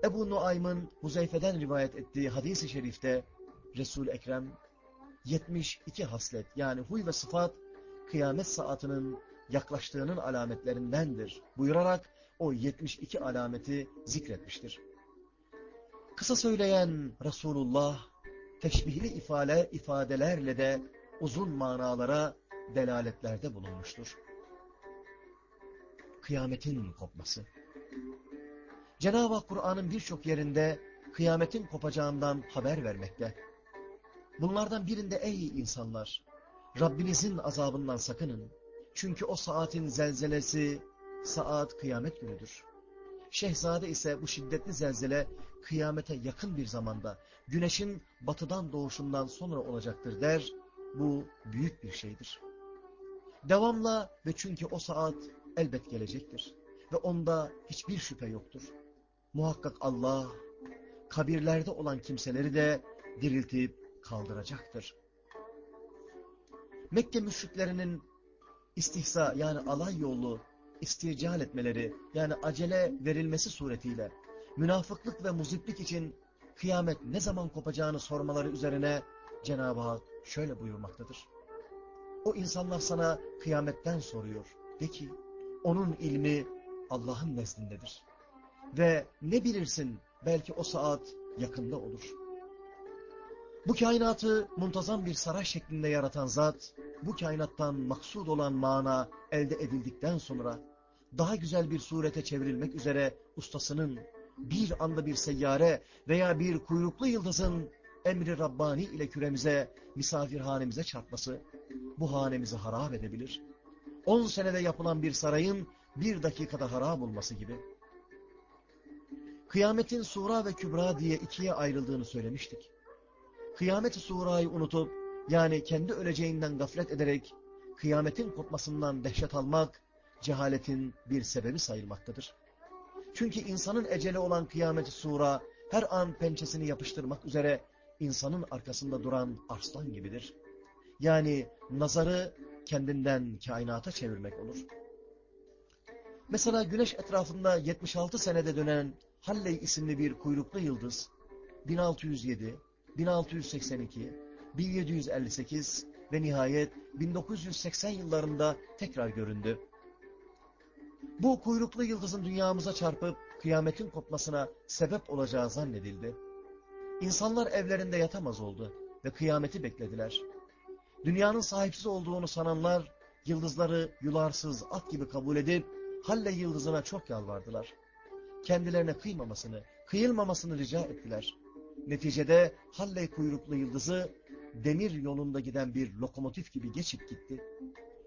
Ebu Nuaym'ın Huzeyfe'den rivayet ettiği hadis-i şerifte Resul-i Ekrem 72 haslet yani huy ve sıfat kıyamet saatinin yaklaştığının alametlerindendir buyurarak o 72 alameti zikretmiştir. Kısa söyleyen Resulullah teşbihli ifade, ifadelerle de uzun manalara delaletlerde bulunmuştur. Kıyametin kopması. Cenab-ı Hak Kur'an'ın birçok yerinde kıyametin kopacağından haber vermekte. Bunlardan birinde ey insanlar, Rabbinizin azabından sakının. Çünkü o saatin zelzelesi saat kıyamet günüdür. Şehzade ise bu şiddetli zelzele kıyamete yakın bir zamanda güneşin batıdan doğuşundan sonra olacaktır der. Bu büyük bir şeydir. Devamla ve çünkü o saat elbet gelecektir. Ve onda hiçbir şüphe yoktur. Muhakkak Allah kabirlerde olan kimseleri de diriltip kaldıracaktır. Mekke müşriklerinin istihsa yani alay yolu istircal etmeleri yani acele verilmesi suretiyle münafıklık ve muziplik için kıyamet ne zaman kopacağını sormaları üzerine Cenab-ı Hak şöyle buyurmaktadır. O insanlar sana kıyametten soruyor. De ki onun ilmi Allah'ın nezdindedir. Ve ne bilirsin belki o saat yakında olur. Bu kainatı muntazam bir saray şeklinde yaratan zat, bu kainattan maksud olan mana elde edildikten sonra daha güzel bir surete çevrilmek üzere ustasının bir anda bir seyyare veya bir kuyruklu yıldızın emri Rabbani ile küremize, misafirhanemize çarpması bu hanemizi harap edebilir. On senede yapılan bir sarayın bir dakikada harap olması gibi. Kıyametin sura ve kübra diye ikiye ayrıldığını söylemiştik. Kıyamet-i surayı unutup yani kendi öleceğinden gaflet ederek kıyametin kopmasından dehşet almak cehaletin bir sebebi sayılmaktadır. Çünkü insanın eceli olan kıyameti sura her an pençesini yapıştırmak üzere insanın arkasında duran arslan gibidir. Yani nazarı kendinden kainata çevirmek olur. Mesela güneş etrafında 76 senede dönen Halley isimli bir kuyruklu yıldız 1607, 1682, 1758 ve nihayet 1980 yıllarında tekrar göründü. Bu kuyruklu yıldızın dünyamıza çarpıp kıyametin kopmasına sebep olacağı zannedildi. İnsanlar evlerinde yatamaz oldu ve kıyameti beklediler. Dünyanın sahipsiz olduğunu sananlar yıldızları yularsız at gibi kabul edip Halle yıldızına çok yalvardılar. Kendilerine kıymamasını, kıyılmamasını rica ettiler. Neticede Halle kuyruklu yıldızı demir yolunda giden bir lokomotif gibi geçip gitti.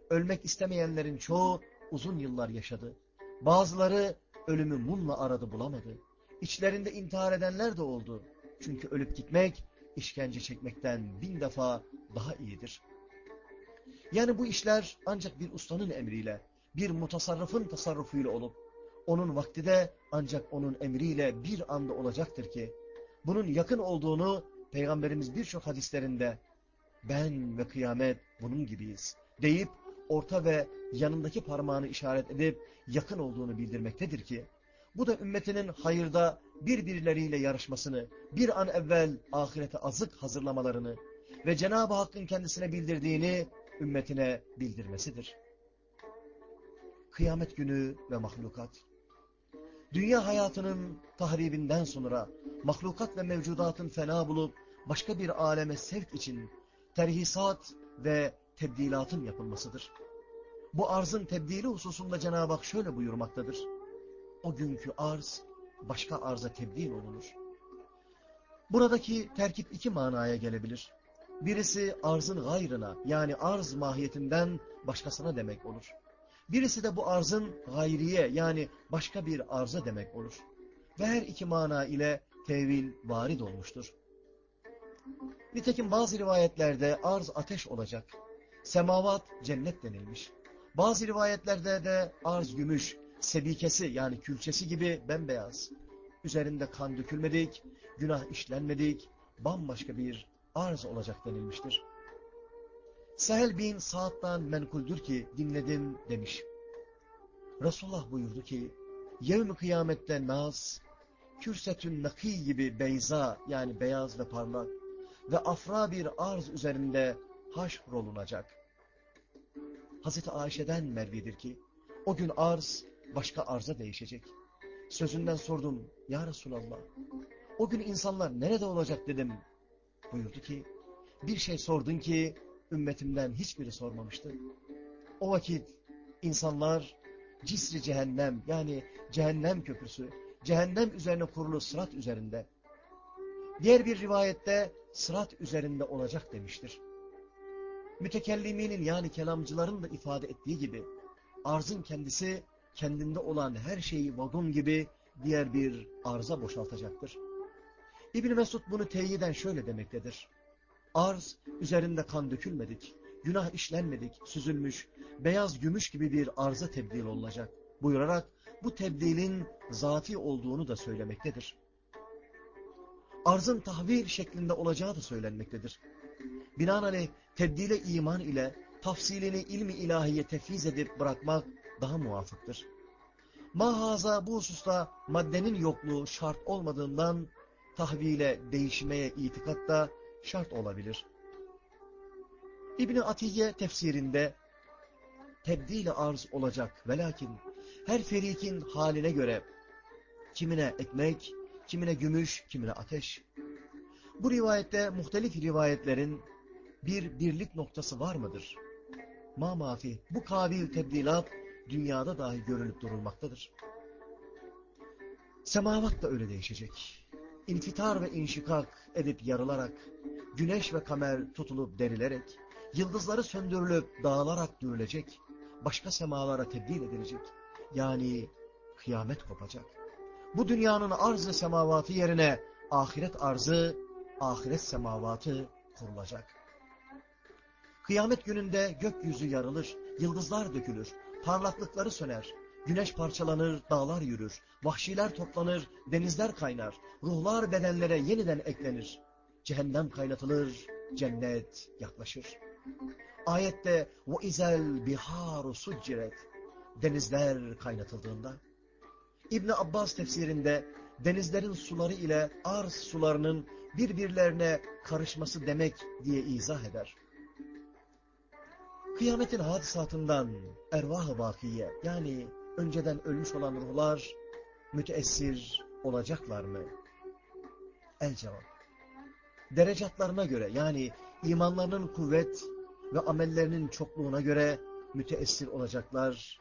Ölmek istemeyenlerin çoğu uzun yıllar yaşadı. Bazıları ölümü mumla aradı bulamadı. İçlerinde intihar edenler de oldu. Çünkü ölüp gitmek işkence çekmekten bin defa daha iyidir. Yani bu işler ancak bir ustanın emriyle, bir mutasarrıfın tasarrufuyla olup, onun vakti de ancak onun emriyle bir anda olacaktır ki, bunun yakın olduğunu Peygamberimiz birçok hadislerinde, ben ve kıyamet bunun gibiyiz deyip, orta ve yanındaki parmağını işaret edip yakın olduğunu bildirmektedir ki, bu da ümmetinin hayırda birbirleriyle yarışmasını, bir an evvel ahirete azık hazırlamalarını ve Cenab-ı Hakk'ın kendisine bildirdiğini ümmetine bildirmesidir. Kıyamet günü ve mahlukat. Dünya hayatının tahribinden sonra mahlukat ve mevcudatın fena bulup başka bir aleme sevk için terhisat ve tebdilatın yapılmasıdır. Bu arzın tebdili hususunda Cenab-ı Hak şöyle buyurmaktadır. O günkü arz başka arza tebdil olunur. Buradaki terkip iki manaya gelebilir. Birisi arzın gayrına yani arz mahiyetinden başkasına demek olur. Birisi de bu arzın gayriye yani başka bir arza demek olur. Ve her iki mana ile tevil varid olmuştur. Nitekim bazı rivayetlerde arz ateş olacak. Semavat cennet denilmiş. Bazı rivayetlerde de arz gümüş, sebikesi yani külçesi gibi bembeyaz. Üzerinde kan dökülmedik, günah işlenmedik, bambaşka bir arz olacak denilmiştir. Sehel bin Sa'd'dan menkuldür ki dinledim demiş. Resulullah buyurdu ki, yevmi kıyamette naz, kürsetün naki gibi beyza yani beyaz ve parlak ve afra bir arz üzerinde haşrolunacak. Hazreti Ayşe'den mervidir ki, o gün arz başka arza değişecek. Sözünden sordum, ya Resulallah, o gün insanlar nerede olacak dedim. Buyurdu ki, bir şey sordun ki, ümmetimden hiçbiri sormamıştı. O vakit insanlar cisri cehennem yani cehennem köprüsü, cehennem üzerine kurulu sırat üzerinde. Diğer bir rivayette sırat üzerinde olacak demiştir. Mütekelliminin yani kelamcıların da ifade ettiği gibi arzın kendisi kendinde olan her şeyi vagon gibi diğer bir arza boşaltacaktır. İbn Mesud bunu teyiden şöyle demektedir. Arz üzerinde kan dökülmedik, günah işlenmedik, süzülmüş, beyaz gümüş gibi bir arza tebdil olacak buyurarak bu tebdilin zati olduğunu da söylemektedir. Arzın tahvil şeklinde olacağı da söylenmektedir. Binaenaleyh tebdile iman ile tafsilini ilmi ilahiye tefviz edip bırakmak daha muvafıktır. Mahaza bu hususta maddenin yokluğu şart olmadığından tahvile, değişmeye itikat da şart olabilir. İbni Atiye tefsirinde tebdili arz olacak ve lakin her ferikin haline göre kimine ekmek, kimine gümüş, kimine ateş. Bu rivayette muhtelif rivayetlerin bir birlik noktası var mıdır? Ma mafi bu kabil tebdilat dünyada dahi görülüp durulmaktadır. Semavat da öyle değişecek. İnfitar ve inşikak edip yarılarak, güneş ve kamer tutulup derilerek, yıldızları söndürülüp dağılarak dürülecek, başka semalara tebdil edilecek. Yani kıyamet kopacak. Bu dünyanın arz-ı semavatı yerine ahiret arzı, ahiret semavatı kurulacak. Kıyamet gününde gökyüzü yarılır, yıldızlar dökülür, parlaklıkları söner, güneş parçalanır, dağlar yürür, vahşiler toplanır, denizler kaynar, ruhlar bedenlere yeniden eklenir cehennem kaynatılır, cennet yaklaşır. Ayette ve izel biharu succiret denizler kaynatıldığında İbn Abbas tefsirinde denizlerin suları ile arz sularının birbirlerine karışması demek diye izah eder. Kıyametin hadisatından ervah-ı bakiye yani önceden ölmüş olan ruhlar müteessir olacaklar mı? El cevap. Derecatlarına göre yani imanlarının kuvvet ve amellerinin çokluğuna göre müteessir olacaklar.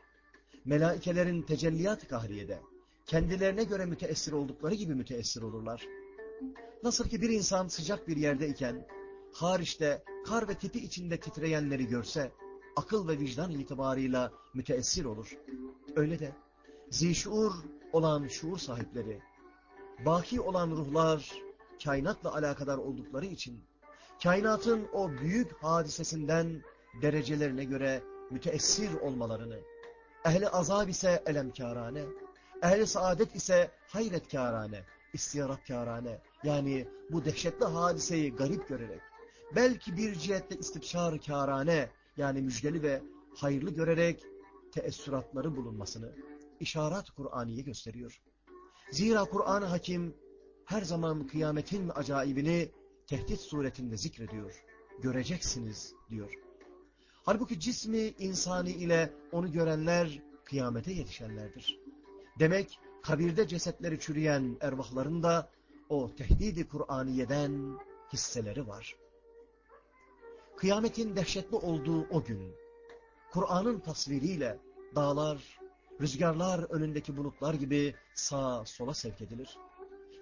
Melaikelerin tecelliyat-ı kahriyede kendilerine göre müteessir oldukları gibi müteessir olurlar. Nasıl ki bir insan sıcak bir yerdeyken hariçte kar ve tipi içinde titreyenleri görse akıl ve vicdan itibarıyla müteessir olur. Öyle de zişur olan şuur sahipleri, baki olan ruhlar kainatla alakadar oldukları için kainatın o büyük hadisesinden derecelerine göre müteessir olmalarını, ehli azab ise elemkârane, ehli saadet ise hayretkârane, istiyaratkarane yani bu dehşetli hadiseyi garip görerek, belki bir cihette istibşarkârane yani müjdeli ve hayırlı görerek teessüratları bulunmasını işaret Kur'aniye gösteriyor. Zira Kur'an-ı Hakim her zaman kıyametin acayibini tehdit suretinde zikrediyor. Göreceksiniz diyor. Halbuki cismi insani ile onu görenler kıyamete yetişenlerdir. Demek kabirde cesetleri çürüyen ervahların da o tehdidi Kur'aniye'den hisseleri var. Kıyametin dehşetli olduğu o gün, Kur'an'ın tasviriyle dağlar, rüzgarlar önündeki bulutlar gibi sağa sola sevk edilir.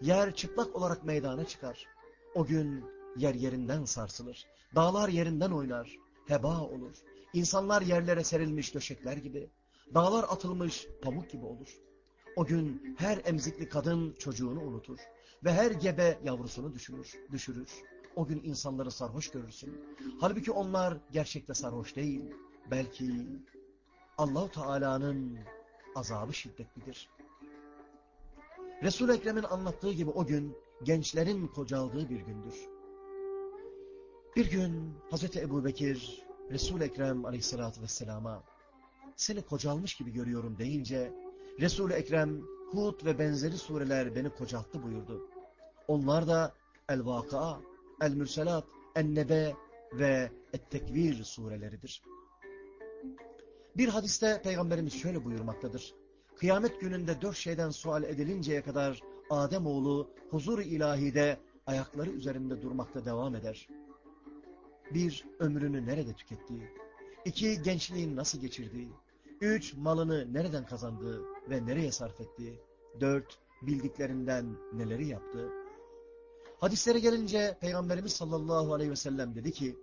Yer çıplak olarak meydana çıkar. O gün yer yerinden sarsılır. Dağlar yerinden oynar. Heba olur. İnsanlar yerlere serilmiş döşekler gibi. Dağlar atılmış pamuk gibi olur. O gün her emzikli kadın çocuğunu unutur. Ve her gebe yavrusunu düşünür, düşürür. o gün insanları sarhoş görürsün. Halbuki onlar gerçekte sarhoş değil. Belki Allahu Teala'nın azabı şiddetlidir. Resul-i Ekrem'in anlattığı gibi o gün gençlerin kocaldığı bir gündür. Bir gün Hazreti Ebu Bekir Resul-i Ekrem aleyhissalatü vesselama seni kocalmış gibi görüyorum deyince Resul-i Ekrem Hud ve benzeri sureler beni kocalttı buyurdu. Onlar da El-Vaka, El-Mürselat, El-Nebe ve Et-Tekvir sureleridir. Bir hadiste Peygamberimiz şöyle buyurmaktadır. Kıyamet gününde dört şeyden sual edilinceye kadar Ademoğlu huzur-u ilahide ayakları üzerinde durmakta devam eder. Bir, ömrünü nerede tükettiği. İki, gençliğini nasıl geçirdiği. Üç, malını nereden kazandığı ve nereye sarf ettiği. Dört, bildiklerinden neleri yaptığı. Hadislere gelince Peygamberimiz sallallahu aleyhi ve sellem dedi ki,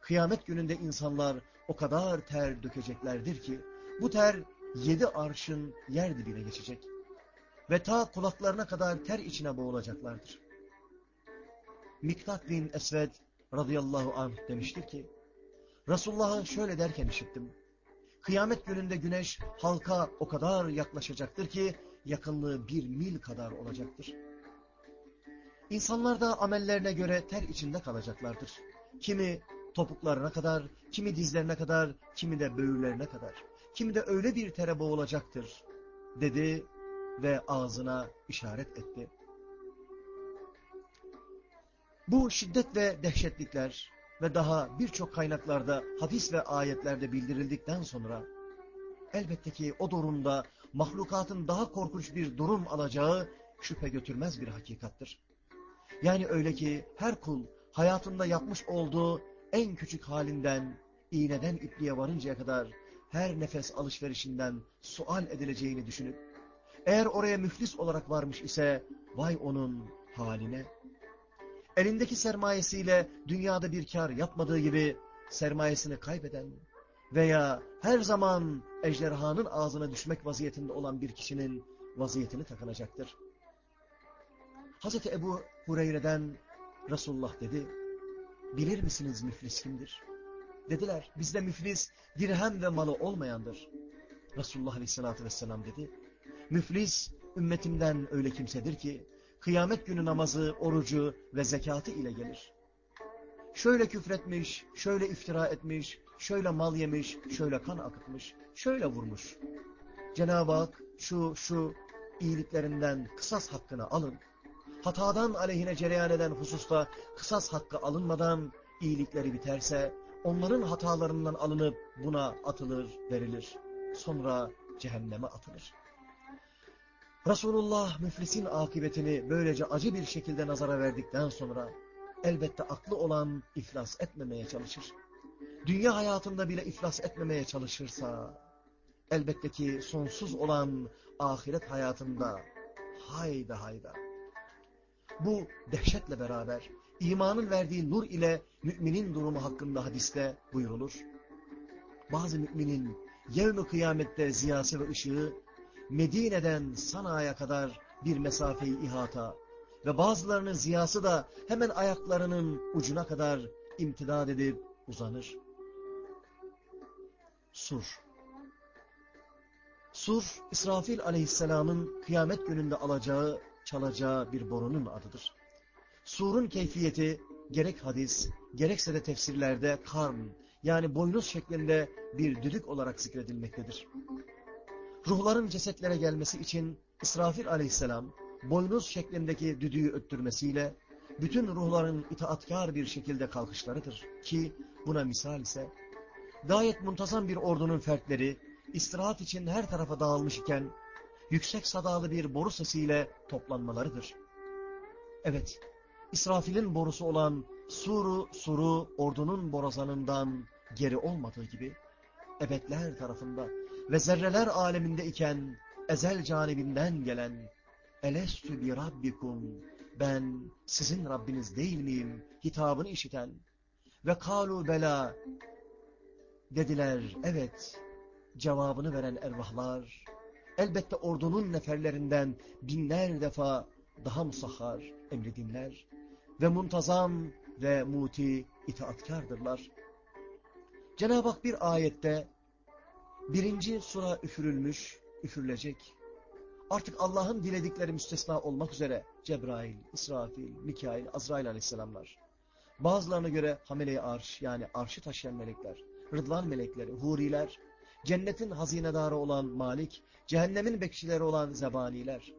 kıyamet gününde insanlar o kadar ter dökeceklerdir ki, bu ter yedi arşın yer dibine geçecek. Ve ta kulaklarına kadar ter içine boğulacaklardır. Miktat bin Esved radıyallahu anh demiştir ki, Resulullah'ı şöyle derken işittim. Kıyamet gününde güneş halka o kadar yaklaşacaktır ki yakınlığı bir mil kadar olacaktır. İnsanlar da amellerine göre ter içinde kalacaklardır. Kimi topuklarına kadar, kimi dizlerine kadar, kimi de böğürlerine kadar. Kimi de öyle bir tere boğulacaktır, dedi ve ağzına işaret etti. Bu şiddet ve dehşetlikler ve daha birçok kaynaklarda hadis ve ayetlerde bildirildikten sonra elbette ki o durumda mahlukatın daha korkunç bir durum alacağı şüphe götürmez bir hakikattır. Yani öyle ki her kul hayatında yapmış olduğu en küçük halinden iğneden ipliğe varıncaya kadar her nefes alışverişinden sual edileceğini düşünüp eğer oraya müflis olarak varmış ise vay onun haline. Elindeki sermayesiyle dünyada bir kar yapmadığı gibi sermayesini kaybeden veya her zaman ejderhanın ağzına düşmek vaziyetinde olan bir kişinin vaziyetini takınacaktır. Hazreti Ebu Hureyre'den Resulullah dedi, bilir misiniz müflis kimdir? Dediler, bizde müflis dirhem ve malı olmayandır. Resulullah Aleyhisselatü Vesselam dedi, müflis ümmetimden öyle kimsedir ki, kıyamet günü namazı, orucu ve zekatı ile gelir. Şöyle küfretmiş, şöyle iftira etmiş, şöyle mal yemiş, şöyle kan akıtmış, şöyle vurmuş. Cenab-ı Hak şu şu iyiliklerinden kısas hakkını alın. Hatadan aleyhine cereyan eden hususta kısas hakkı alınmadan iyilikleri biterse onların hatalarından alınıp buna atılır, verilir. Sonra cehenneme atılır. Resulullah müflisin akıbetini böylece acı bir şekilde nazara verdikten sonra elbette aklı olan iflas etmemeye çalışır. Dünya hayatında bile iflas etmemeye çalışırsa elbette ki sonsuz olan ahiret hayatında hayda hayda. Bu dehşetle beraber imanın verdiği nur ile müminin durumu hakkında hadiste buyurulur. Bazı müminin yevmi kıyamette ziyası ve ışığı Medine'den Sana'ya kadar bir mesafeyi ihata ve bazılarının ziyası da hemen ayaklarının ucuna kadar imtidad edip uzanır. Sur Sur, İsrafil aleyhisselamın kıyamet gününde alacağı, çalacağı bir borunun adıdır. Surun keyfiyeti gerek hadis, gerekse de tefsirlerde karn, yani boynuz şeklinde bir düdük olarak zikredilmektedir. Ruhların cesetlere gelmesi için İsrafil aleyhisselam boynuz şeklindeki düdüğü öttürmesiyle bütün ruhların itaatkar bir şekilde kalkışlarıdır ki buna misal ise gayet muntazam bir ordunun fertleri istirahat için her tarafa dağılmış iken yüksek sadalı bir boru sesiyle toplanmalarıdır. Evet, İsrafil'in borusu olan suru suru ordunun borazanından geri olmadığı gibi ebedler tarafında ve zerreler aleminde iken ezel canibinden gelen elestü bi rabbikum ben sizin Rabbiniz değil miyim? hitabını işiten ve kalu bela dediler. Evet cevabını veren ervahlar elbette ordunun neferlerinden binler defa daha musahhar emri dinler ve muntazam ve muti itaatkardırlar. Cenab-ı Hak bir ayette birinci sura üfürülmüş, üfürülecek. Artık Allah'ın diledikleri müstesna olmak üzere Cebrail, İsrafil, Mikail, Azrail aleyhisselamlar. Bazılarına göre hamile arş yani arşı taşıyan melekler, rıdvan melekleri, huriler, cennetin hazinedarı olan Malik, cehennemin bekçileri olan zebaniler.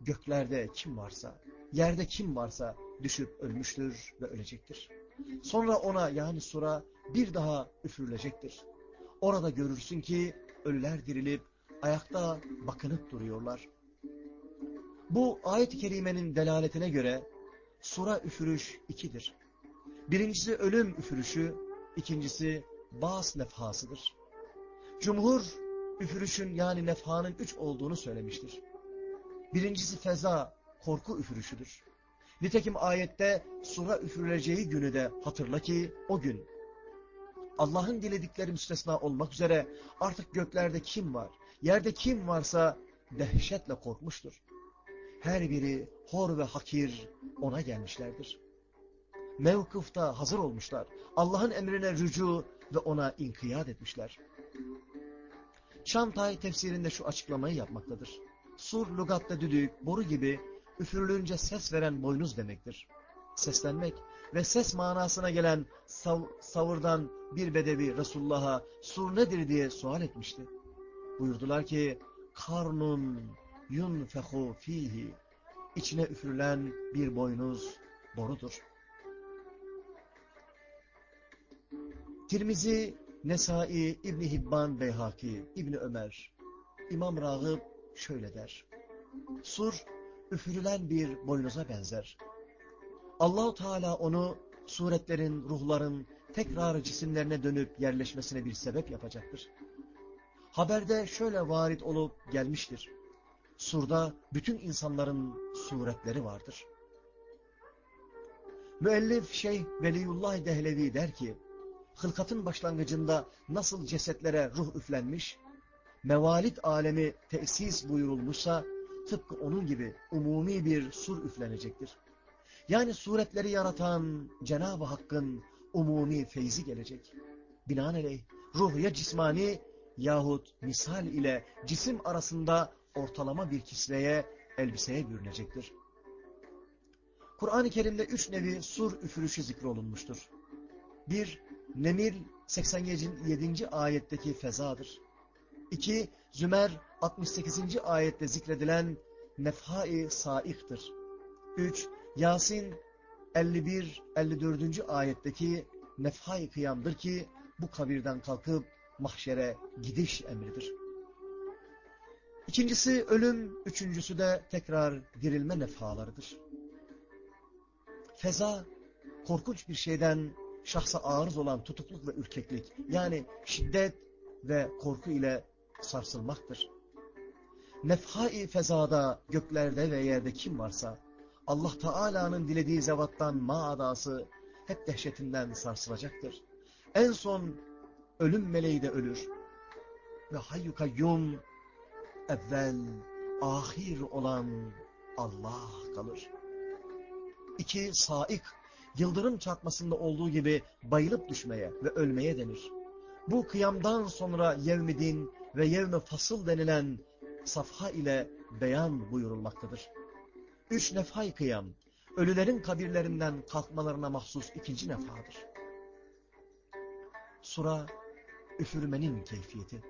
Göklerde kim varsa, yerde kim varsa düşüp ölmüştür ve ölecektir. Sonra ona yani sura bir daha üfürülecektir. Orada görürsün ki ölüler dirilip ayakta bakınıp duruyorlar. Bu ayet-i kerimenin delaletine göre sura üfürüş ikidir. Birincisi ölüm üfürüşü, ikincisi bas nefhasıdır. Cumhur üfürüşün yani nefhanın üç olduğunu söylemiştir. Birincisi feza, korku üfürüşüdür. Nitekim ayette sura üfürüleceği günü de hatırla ki o gün Allah'ın diledikleri müstesna olmak üzere artık göklerde kim var, yerde kim varsa dehşetle korkmuştur. Her biri hor ve hakir ona gelmişlerdir. Mevkıfta hazır olmuşlar. Allah'ın emrine rücu ve ona inkiyat etmişler. Şantay tefsirinde şu açıklamayı yapmaktadır. Sur, lugatta düdük, boru gibi üfürülünce ses veren boynuz demektir. Seslenmek ve ses manasına gelen sav savurdan bir bedevi Resulullah'a sur nedir diye sual etmişti. Buyurdular ki karnun yunfehu fihi içine üfürülen bir boynuz borudur. Tirmizi, Nesai, İbni Hibban, Beyhaki, İbni Ömer, İmam Rağıb şöyle der. Sur, üfürülen bir boynuza benzer. Allahu Teala onu suretlerin, ruhların tekrar cisimlerine dönüp yerleşmesine bir sebep yapacaktır. Haberde şöyle varit olup gelmiştir. Surda bütün insanların suretleri vardır. Müellif Şeyh Veliyullah Dehlevi der ki, hılkatın başlangıcında nasıl cesetlere ruh üflenmiş, mevalit alemi tesis buyurulmuşsa, tıpkı onun gibi umumi bir sur üflenecektir. Yani suretleri yaratan Cenab-ı Hakk'ın umumi feyzi gelecek. Binaenaleyh ruh ya cismani yahut misal ile cisim arasında ortalama bir kisveye, elbiseye bürünecektir. Kur'an-ı Kerim'de üç nevi sur üfürüşü zikrolunmuştur. Bir, Nemil 87. ayetteki fezadır. İki, Zümer 68. ayette zikredilen nefhai saiktir. Üç, Yasin 51-54. ayetteki nefhai kıyamdır ki bu kabirden kalkıp mahşere gidiş emridir. İkincisi ölüm, üçüncüsü de tekrar dirilme nefhalarıdır. Feza, korkunç bir şeyden şahsa arız olan tutukluk ve ürkeklik, yani şiddet ve korku ile sarsılmaktır. Nefhai fezada, göklerde ve yerde kim varsa, Allah Teala'nın dilediği zevattan maadası hep dehşetinden sarsılacaktır. En son ölüm meleği de ölür. Ve hayyu kayyum evvel, ahir olan Allah kalır. İki, saik, yıldırım çarpmasında olduğu gibi bayılıp düşmeye ve ölmeye denir. Bu kıyamdan sonra yevmidin ve yevmi fasıl denilen safha ile beyan buyurulmaktadır. Üç nefhay kıyam, ölülerin kabirlerinden kalkmalarına mahsus ikinci nefadır. Sura, üfürmenin keyfiyeti.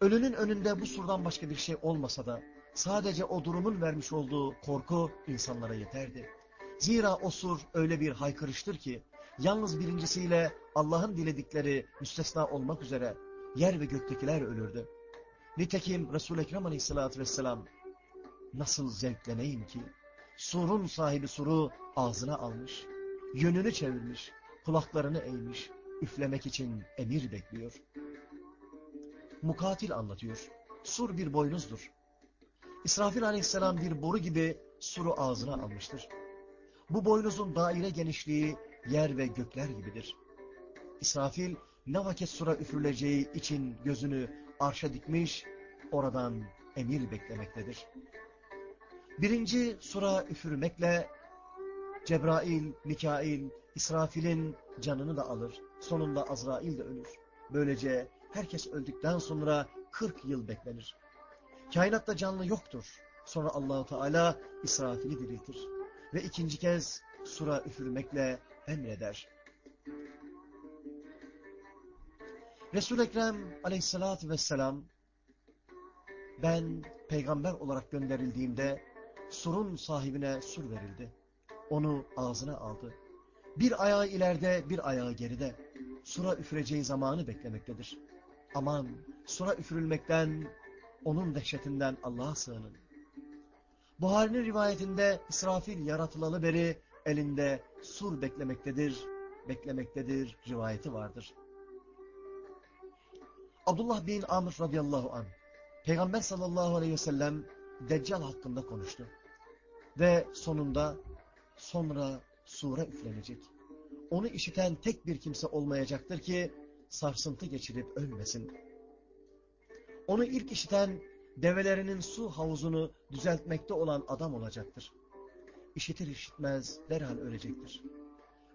Ölünün önünde bu surdan başka bir şey olmasa da, sadece o durumun vermiş olduğu korku insanlara yeterdi. Zira o sur öyle bir haykırıştır ki, yalnız birincisiyle Allah'ın diledikleri müstesna olmak üzere yer ve göktekiler ölürdü. Nitekim Resul-i Ekrem aleyhissalatü vesselam nasıl zevkleneyim ki? Surun sahibi suru ağzına almış, yönünü çevirmiş, kulaklarını eğmiş, üflemek için emir bekliyor. Mukatil anlatıyor. Sur bir boynuzdur. İsrafil aleyhisselam bir boru gibi suru ağzına almıştır. Bu boynuzun daire genişliği yer ve gökler gibidir. İsrafil ne vakit sura üfürüleceği için gözünü arşa dikmiş, oradan emir beklemektedir. Birinci sura üfürmekle Cebrail, Mikail, İsrafil'in canını da alır. Sonunda Azrail de ölür. Böylece herkes öldükten sonra 40 yıl beklenir. Kainatta canlı yoktur. Sonra Allahu Teala İsrafil'i diriltir. Ve ikinci kez sura üfürmekle emreder. Resul-i Ekrem aleyhissalatü vesselam ben peygamber olarak gönderildiğimde surun sahibine sur verildi. Onu ağzına aldı. Bir ayağı ileride bir ayağı geride. Sura üfüreceği zamanı beklemektedir. Aman sura üfürülmekten, onun dehşetinden Allah'a sığının. Buhari'nin rivayetinde İsrafil yaratılalı beri elinde sur beklemektedir, beklemektedir rivayeti vardır. Abdullah bin Amr radıyallahu anh, Peygamber sallallahu aleyhi ve sellem Deccal hakkında konuştu. Ve sonunda sonra sure üflenecek. Onu işiten tek bir kimse olmayacaktır ki sarsıntı geçirip ölmesin. Onu ilk işiten develerinin su havuzunu düzeltmekte olan adam olacaktır. İşitir işitmez derhal ölecektir.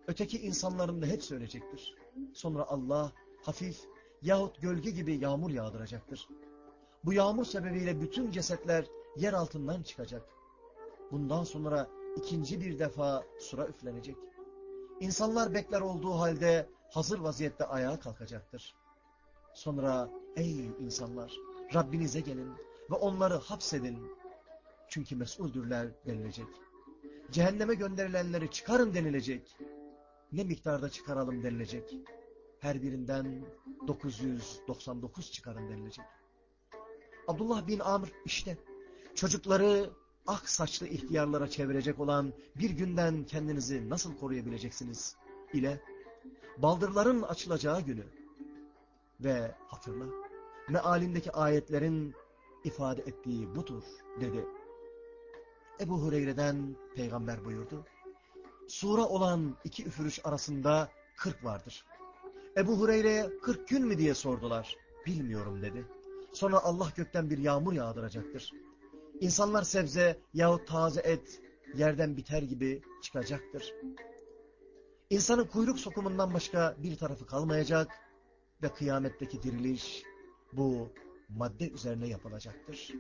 Öteki insanların da hepsi ölecektir. Sonra Allah hafif yahut gölge gibi yağmur yağdıracaktır. Bu yağmur sebebiyle bütün cesetler yer altından çıkacak. Bundan sonra ikinci bir defa sura üflenecek. İnsanlar bekler olduğu halde hazır vaziyette ayağa kalkacaktır. Sonra ey insanlar Rabbinize gelin ve onları hapsedin. Çünkü mesuldürler denilecek. Cehenneme gönderilenleri çıkarın denilecek. Ne miktarda çıkaralım denilecek. Her birinden 999 çıkarın denilecek. Abdullah bin Amr işte çocukları ak saçlı ihtiyarlara çevirecek olan bir günden kendinizi nasıl koruyabileceksiniz ile baldırların açılacağı günü ve hatırla mealindeki ayetlerin ifade ettiği budur dedi. Ebu Hureyre'den peygamber buyurdu. Sura olan iki üfürüş arasında kırk vardır. Ebu Hureyre'ye kırk gün mü diye sordular. Bilmiyorum dedi. Sonra Allah gökten bir yağmur yağdıracaktır. İnsanlar sebze yahut taze et yerden biter gibi çıkacaktır. İnsanın kuyruk sokumundan başka bir tarafı kalmayacak ve kıyametteki diriliş bu madde üzerine yapılacaktır.